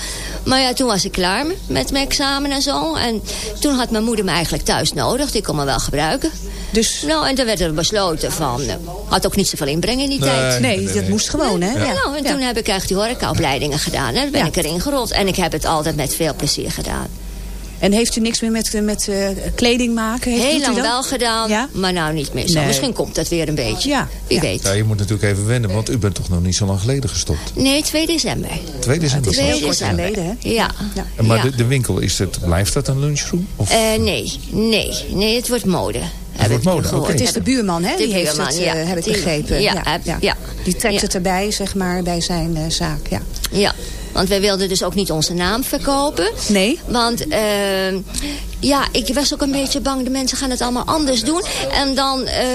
Maar ja, toen was ik klaar met mijn examen en zo. En toen had mijn moeder me eigenlijk thuis nodig. Die kon me wel gebruiken. Dus... Nou, en toen werd er besloten van... eh, had ook niet zoveel inbrengen in die Nee, tijd. nee, dat moest gewoon, hè? Ja. Ja. Nou, en toen heb ik eigenlijk die horecaopleidingen gedaan. En ben Ja. ik erin gerold. En ik heb het altijd met veel plezier gedaan. En heeft u niks meer met, met eh, kleding maken? Heeft, Heel lang wel gedaan, maar nou niet meer zo. Nee. Misschien komt dat weer een beetje. Ja. Wie weet. Ja, je moet natuurlijk even wennen, want u bent toch nog niet zo lang geleden gestopt. Nee, 2 december. 2 december. 2 pas. december. geleden, hè? Ja. En Maar Ja. de, de winkel, is het, blijft dat een lunchroom? Of? Eh, nee, nee, nee, het wordt mode. heb wordt ik mode, oké. Het is de buurman, hè? De Die heeft het, eh, ja. heb ik begrepen. ja, ja. Die trekt Ja. het erbij, zeg maar, bij zijn eh, zaak. Ja. Ja, want wij wilden dus ook niet onze naam verkopen. Nee. Want ehm, ja, ik was ook een beetje bang. De mensen gaan het allemaal anders doen. En dan eh,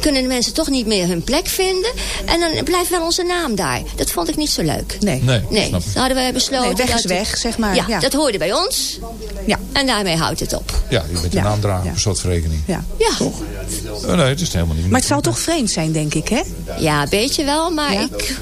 kunnen de mensen toch niet meer hun plek vinden. En dan blijft wel onze naam daar. Dat vond ik niet zo leuk. Nee. Nee, Nee, snap dan hadden wij besloten... Nee, weg is weg, zeg maar. Ja, Ja. dat hoorde bij ons. Ja. En daarmee houdt het op. Ja, je bent de Ja. naamdrager Ja. op slotverrekening. Ja. Ja, Oh, nee, het is helemaal niet. Maar het zou toch vreemd zijn, denk ik, hè? ja een beetje wel, maar Ja. ik...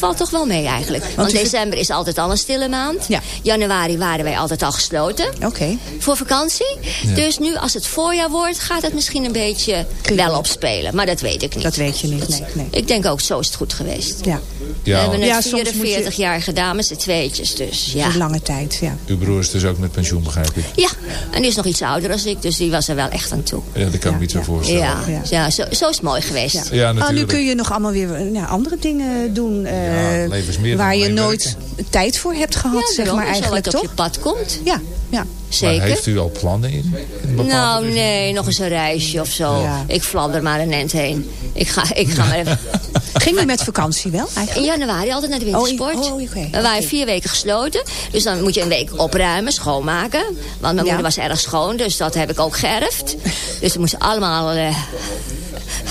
Het valt toch wel mee eigenlijk. Want december is altijd al een stille maand. Ja. Januari waren wij altijd al gesloten. Oké. voor vakantie. Ja. Dus nu, als het voorjaar wordt, gaat het misschien een beetje wel opspelen. Maar dat weet ik niet. Dat weet je niet, nee. nee. Ik denk ook, zo is het goed geweest. Ja, We Ja, hebben want het Ja, soms moet 44 je- jaar gedaan met z'n tweetjes. Dus ja. voor lange tijd, ja. uw broer is dus ook met pensioen, begrijp ik. Ja, en die is nog iets ouder dan ik. Dus die was er wel echt aan toe. Ja, dat kan ik me niet zo voorstellen. Ja, Ja. ja. zo, zo is het mooi geweest. Ja. Ja, Ah, nu natuurlijk. kun je nog allemaal weer ja, andere dingen doen. eh, Ja, dan waar je nooit tijd voor hebt gehad, zeg maar zo eigenlijk, toch? op je pad komt. Ja, ja. Maar Zeker. heeft u al plannen in? in bepaalde Nou, richting? nee, nog eens een reisje of zo. Ja. Ik fladder maar een end heen. Ik ga, ik ga maar even... Ging u met vakantie wel, In eigenlijk? januari altijd naar de wintersport. Oh, oh, oké. We waren vier weken gesloten. Dus dan moet je een week opruimen, schoonmaken. Want mijn Ja. moeder was erg schoon, dus dat heb ik ook geërfd. Dus er moest allemaal eh,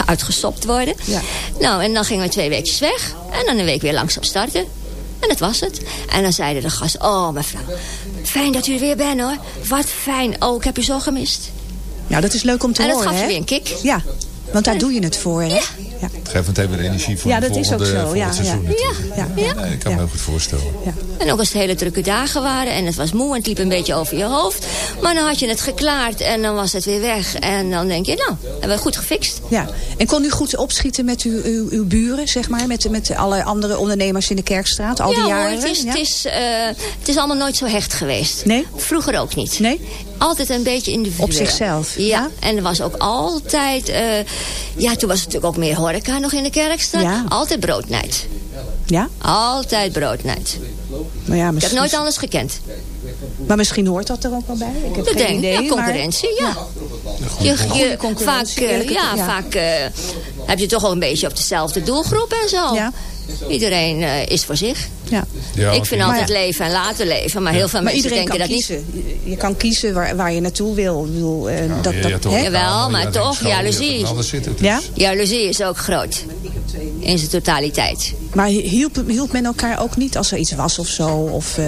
uitgestopt worden. Ja. Nou, en dan gingen we twee weekjes weg. En dan een week weer langzaam starten. En dat was het. En dan zeiden de gasten, oh mevrouw, fijn dat u er weer bent hoor. Wat fijn. Oh, ik heb u zo gemist. Nou, dat is leuk om te en dat horen, gaf je weer een kick. Ja, want daar doe je het voor, hè? Ja. Ja. Het geeft meteen weer energie voor Ja, het dat is ook zo, ja, seizoen ja. Ja. Ja. Nee, ik kan me heel goed voorstellen. En ook als het hele drukke dagen waren en het was moe en het liep een beetje over je hoofd. Maar dan had je het geklaard en dan was het weer weg. En dan denk je, nou, hebben we goed gefixt. Ja, en kon u goed opschieten met uw, uw, uw buren, zeg maar? Met, met alle andere ondernemers in de Kerkstraat, al ja die jaren? hoor, het is, ja? het, is, eh, het is allemaal nooit zo hecht geweest. Nee? Vroeger ook niet. Nee? Altijd een beetje individueel. Op zichzelf, Ja, ja? en er was ook altijd... eh, ja, toen was het natuurlijk ook meer horeca nog in de Kerkstraat. Ja. Altijd broodnijd. Ja? Altijd broodnijd. Maar, ja, Ik heb nooit anders gekend. maar misschien hoort dat er ook wel bij. Ik heb Dat geen denk ik. idee. Ja, maar- concurrentie, ja. Je, je, concurrentie, vaak, eh, ja, vaak eh, heb je toch wel een beetje op dezelfde doelgroep en zo. Ja. Iedereen eh, is voor zich. Ja. Ja, ik vind altijd ja. leven en laten leven. Maar heel veel Maar mensen denken dat niet. kiezen. Je- Je kan kiezen waar, waar je naartoe wil. Ik bedoel, eh, dat, Ja, dat, ja, toch. Jawel, Ja, maar ja, toch, jaloezie. dus. Ja? Jaloezie is ook groot. In zijn totaliteit. Maar hielp, hielp men elkaar ook niet als er iets was of zo? Of eh,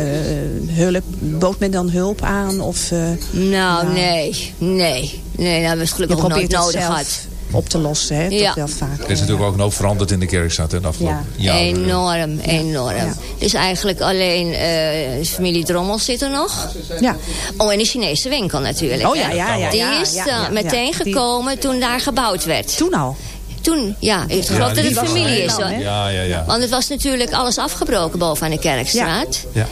hulp, bood men dan hulp aan? Of, eh, Nou, nee. Nee. Nee, dat hebben we gelukkig ook nooit nodig gehad. Op te lossen, hè? Ja. Toch wel vaak. Er is natuurlijk ook een hoop veranderd in de Kerkstraat in de afgelopen Ja. jaren. Enorm, enorm. Dus eigenlijk alleen eh, de familie Drommel zit er nog. Ja. Oh, en de Chinese winkel natuurlijk. Oh, ja, ja, ja, Die ja, is ja, ja, meteen ja. Die- gekomen toen daar gebouwd werd. Toen al? Toen, ja, ik geloof dat die het familie is. dan, hoor. hè? Ja, ja, ja. Want het was natuurlijk alles afgebroken boven aan de Kerkstraat. ja.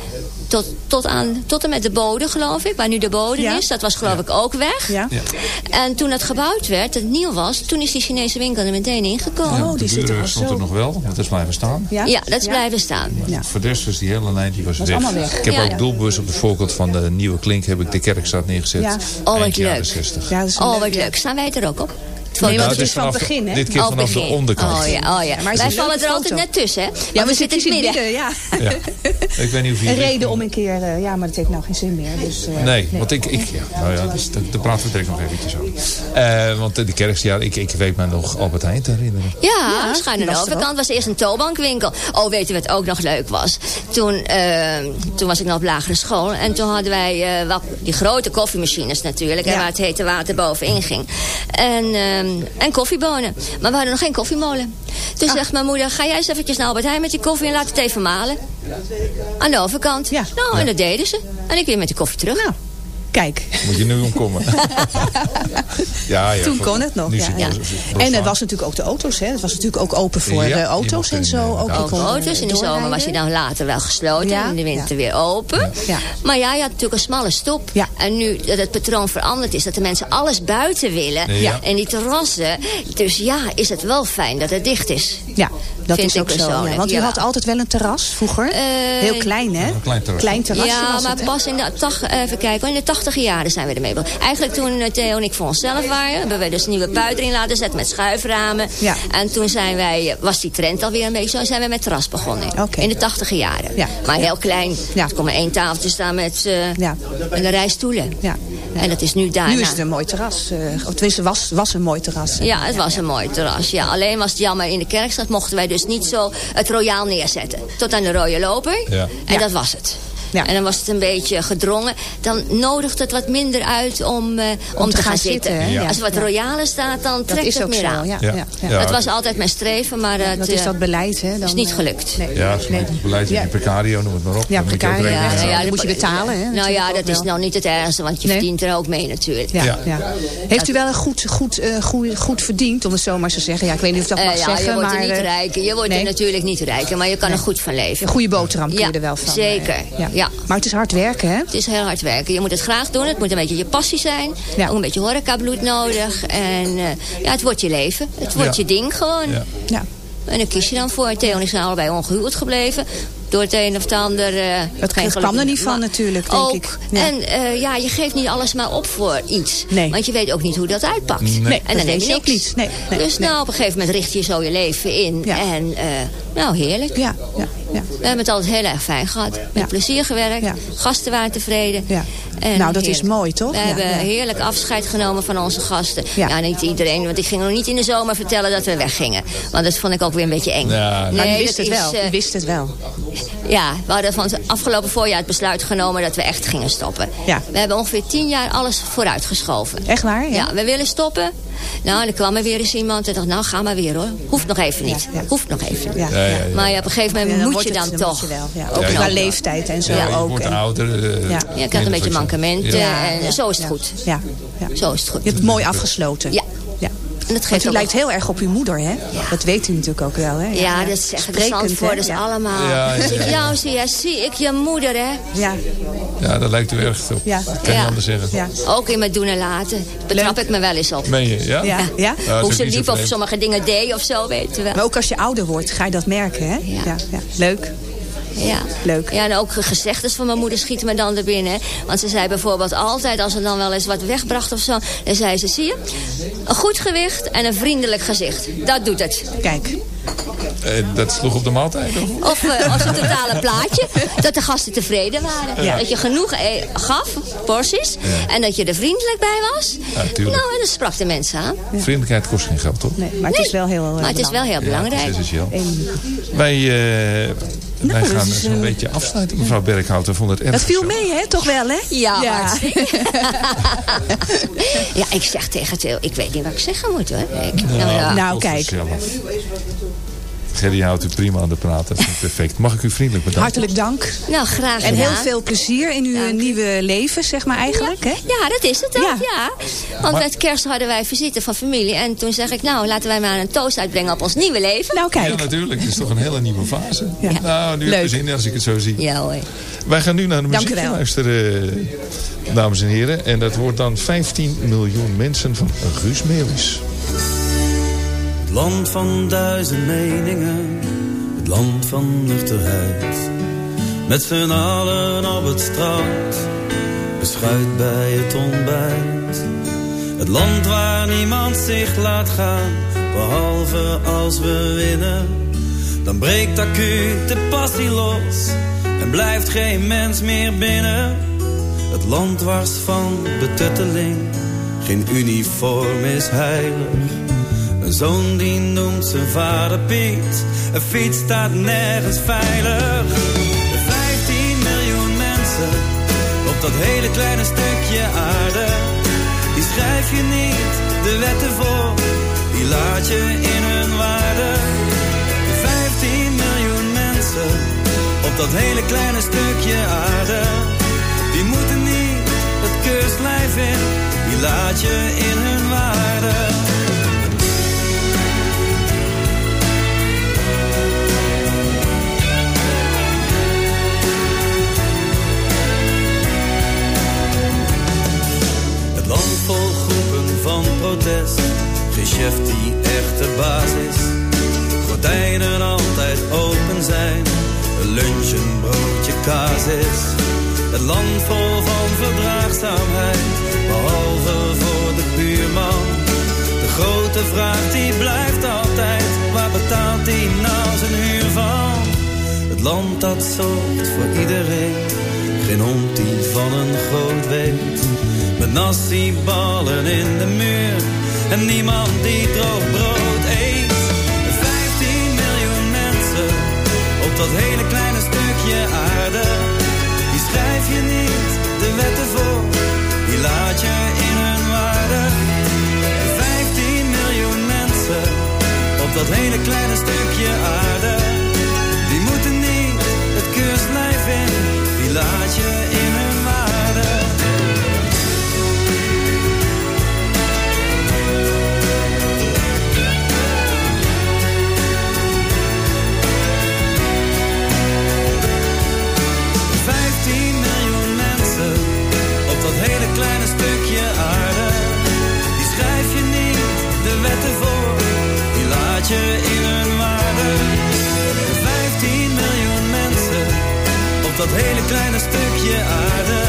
Tot, tot, aan, tot en met de bodem, geloof ik. Waar nu de bodem Ja. is. Dat was geloof ik ook weg. Ja. En toen het gebouwd werd, het nieuw was... toen is die Chinese winkel er meteen ingekomen. Oh, de buren stond er nog wel, dat is blijven staan. Ja, Ja, dat is blijven staan. Voor de rest was die hele lijn die was, Was weg. Ik heb Ja. ook doelbewust op de voorkant van de nieuwe klink... heb ik de kerkstraat neergezet. Ja. Oh, wat leuk. 60. Ja, dat is een Oh, leuk, wat leuk. Staan wij er ook op? Nee, want Nou, het is van het begin, hè? Dit keer vanaf de onderkant. Oh ja, oh ja. Maar het Wij vallen er altijd net tussen, hè? Ja, we zitten in het midden. ja. Ja. Ik weet niet of je... Een reden om een keer... eh, ja, maar dat heeft nou geen zin meer. Dus, eh, Nee, want ik, ik ja, nou ja, dus, daar praten we direct nog eventjes over. Eh, want de kerkstraat, ik, ik weet me nog Albert Heijn te herinneren. Ja, Ja, schuin aan de was er overkant was eerst een toonbankwinkel. Oh, weet je wat ook nog leuk was? Toen, eh, toen was ik nog op lagere school. En toen hadden wij eh, wat, die grote koffiemachines natuurlijk. Ja. waar het hete water bovenin ging. En, ehm, en koffiebonen. Maar we hadden nog geen koffiemolen. Toen zegt mijn moeder, ga jij eens eventjes naar Albert Heijn met die koffie en laat het even malen. Aan de overkant. Ja. Nou, en dat deden ze. En ik weer met die koffie terug. Nou, kijk. Moet je nu omkomen. ja, ja, Toen voor- kon het nog. Ja, ja. En het was natuurlijk ook de auto's. Hè. Het was natuurlijk ook open voor Ja, eh, je auto's en zo. eh, Ook, de je kon, auto's. eh, In de zomer was hij dan later wel gesloten. Ja, In de winter ja. weer open. Ja. Maar ja, je had natuurlijk een smalle stop. Ja. En nu dat het patroon veranderd is. Dat de mensen alles buiten willen. Ja. En die terrassen. Dus ja, is het wel fijn dat het dicht is. Ja, dat Vind is ook zo. Ja. Want u ja. had altijd wel een terras vroeger. Eh, Heel klein, hè? een klein terras. Klein terrasje ja, was maar het, pas in de, tach, even kijken, in de tachtige jaren zijn we ermee begonnen. Eigenlijk toen eh, Theo en ik voor onszelf waren, hebben we dus een nieuwe puit erin laten zetten met schuiframen. Ja. En toen zijn wij, eh, was die trend alweer een beetje zo, zijn we met terras begonnen. In de tachtige jaren. Ja. Maar heel klein. Ja. Er kon maar één tafeltje staan met eh, Ja. en een rij stoelen. Ja. En dat is nu daarna. Nu is het een mooi terras. of tenminste, was, was een mooi terras. Ja, het was een mooi terras. Ja, alleen was het jammer, in de Kerkstraat mochten wij dus niet zo het royaal neerzetten. Tot aan de rode loper. Ja. En Ja. dat was het. Ja. En dan was het een beetje gedrongen. Dan nodigt het wat minder uit om, eh, om, te, gaan, zitten. Ja. Als er wat Ja. royaler staat, dan Dat trekt is het ook meer zo. aan. Ja. Dat was altijd mijn streven, maar het Dat is eh, dat beleid, hè? Dan, is niet eh, gelukt. Nee. Ja, het Nee. beleid in precario, noem het maar op. Ja, Dan moet je ook precario, ja, dat moet je betalen, hè, Nou ja, dat is nou niet het ergste, want je Nee. verdient er ook mee natuurlijk. Ja, Ja. ja. Heeft u wel een goed, goed, eh, goed, goed verdiend, om het zo maar te zeggen? Ja, ik weet niet of ik dat mag Eh, ja, zeggen, je wordt maar... er niet rijker. Je wordt nee. er natuurlijk niet rijker, maar je kan er goed van leven. Een goede boterham kun je Ja, er wel van. zeker. Ja. Maar het is hard werken, hè? Het is heel hard werken. Je moet het graag doen. Het moet een beetje je passie zijn. Ja. Ook een beetje horecabloed nodig. En eh, ja, het wordt je leven. Het wordt Ja. je ding gewoon. Ja. Ja. En daar kies je dan voor. Theo en ik zijn allebei ongehuwd gebleven. Door het een of het ander. eh, Dat geen kwam er niet van maar natuurlijk, denk ook. ik. Ja. En eh, ja, je geeft niet alles maar op voor iets. Nee. Want je weet ook niet hoe dat uitpakt. Nee. Nee, en dat dan neem je ook niks. niet. Nee, nee, dus nee. nou, op een gegeven moment richt je zo je leven in. Ja. En eh, nou, heerlijk. Ja, ja, ja. We hebben het altijd heel erg fijn gehad. Met Ja. plezier gewerkt. Ja. Gasten waren tevreden. Ja. En Nou, dat is mooi, toch? We Ja, hebben heerlijk afscheid genomen van onze gasten. Ja. Ja. niet iedereen, want ik ging nog niet in de zomer vertellen dat we weggingen. Want dat vond ik ook weer een beetje eng. Ja, Maar u nee, wist dat het is, wel. eh, wist het wel. ja, we hadden van het afgelopen voorjaar het besluit genomen dat we echt gingen stoppen. Ja. We hebben ongeveer tien jaar alles vooruitgeschoven. Echt waar? Ja. Ja, we willen stoppen. Nou, en er kwam er weer eens iemand en dacht, nou, ga maar weer hoor. Hoeft nog even niet. Ja, ja. Hoeft nog even. Ja. Ja, ja, ja. Maar ja, op een gegeven moment Ja, moet je dan, het- toch. moet je wel. Ja, ook qua ja. leeftijd en zo Ja, je ook. wordt ouder. eh, Ja. Je krijgt een beetje mankementen Ja. en zo is het Ja. goed. Ja, ja. Zo is het goed. Je hebt het mooi afgesloten. Ja. Ja. En dat geeft u lijkt heel erg op uw moeder, hè? Dat weet u natuurlijk ook wel, hè? Ja, dat zeggen de Zandvoorters hè? Ja. allemaal. Ja, ja, Als ik ja. jou zie, ja, zie ik je moeder, hè. Ja, Ja, daar lijkt u erg op. Ja. Dat kan je Ja. anders zeggen. ja. Ook in mijn doen en laten. Betrap ik me wel eens op. Meen je, ja? Ja, ja. dat Hoe is ze liep of sommige dingen deed of zo, weten we. Maar ook als je ouder wordt, ga je dat merken, hè? Ja. ja, ja. Leuk. Ja. Leuk. Ja, en ook gezegdes van mijn moeder schieten me dan er binnen. Want ze zei bijvoorbeeld altijd, als ze dan wel eens wat wegbracht of zo... dan zei ze, zie je, een goed gewicht en een vriendelijk gezicht. Dat doet het. Kijk. Eh, dat sloeg op de maaltijd, of? Of eh, als het totale plaatje, dat de gasten tevreden waren. Ja. Dat je genoeg eh, gaf, porties, en dat je er vriendelijk bij was. Ja, nou, en dat sprak de mensen aan. Vriendelijkheid kost geen geld, toch? Nee, maar het is wel heel eh, Maar het is wel heel belangrijk. Is En Wij, gaan is, zo'n eh, beetje afsluiten, mevrouw Berghout. We vonden het erg dat viel mee, hè? Toch wel, hè? Ja, Ja. ja, ik zeg tegen Theo, ik weet niet wat ik zeggen moet hoor. Ik, nou, ja. Nou, kijk. Gerry houdt u prima aan de praat. Dat is perfect. Mag ik u vriendelijk bedanken? Hartelijk dank. Nou, graag En heel gedaan. veel plezier in uw nieuwe leven, zeg maar eigenlijk. Hè? Ja, dat is het ook, Ja. ja. Want Maar- met kerst hadden wij visite van familie. En toen zeg ik, nou, laten wij maar een toast uitbrengen op ons nieuwe leven. Nou, Ja, natuurlijk. Het is toch een hele nieuwe fase. Nou, nu heb Leuk. je zin als ik het zo zie. Ja hoor. Wij gaan nu naar de muziek luisteren, dames en heren. En dat wordt dan 15 miljoen mensen van Guus Meeuwis. Het land van duizend meningen, het land van nuchterheid. Met z'n allen op het strand, beschuit bij het ontbijt. Het land waar niemand zich laat gaan, behalve als we winnen. Dan breekt acuut de passie los en blijft geen mens meer binnen. Het land wars van betutteling, geen uniform is heilig. Een zoon die noemt zijn vader Piet. Een fiets staat nergens veilig. De 15 miljoen mensen op dat hele kleine stukje aarde. Die schrijf je niet de wetten voor, die laat je in hun waarde. De 15 miljoen mensen op dat hele kleine stukje aarde. Die moeten niet het keurslijf in, die laat je in hun waarde. Vol groepen van protest. Geen chef die echt de baas is. Gordijnen altijd open zijn. Een lunch, een broodje kaas is. Het land vol van verdraagzaamheid. Behalve voor de buurman. De grote vraag die blijft altijd. Waar betaalt hij nou zijn huur van? Het land dat zorgt voor iedereen. Geen hond die van een groot weet. Met nasi-ballen in de muur. En niemand die droog brood eet. 15 miljoen mensen op dat hele kleine stukje aarde. Die schrijf je niet de wetten voor. Die laat je in hun waarde. 15 miljoen mensen op dat hele kleine stukje aarde. Die moeten niet het keurslijf in. Laat je in dat hele kleine stukje aarde.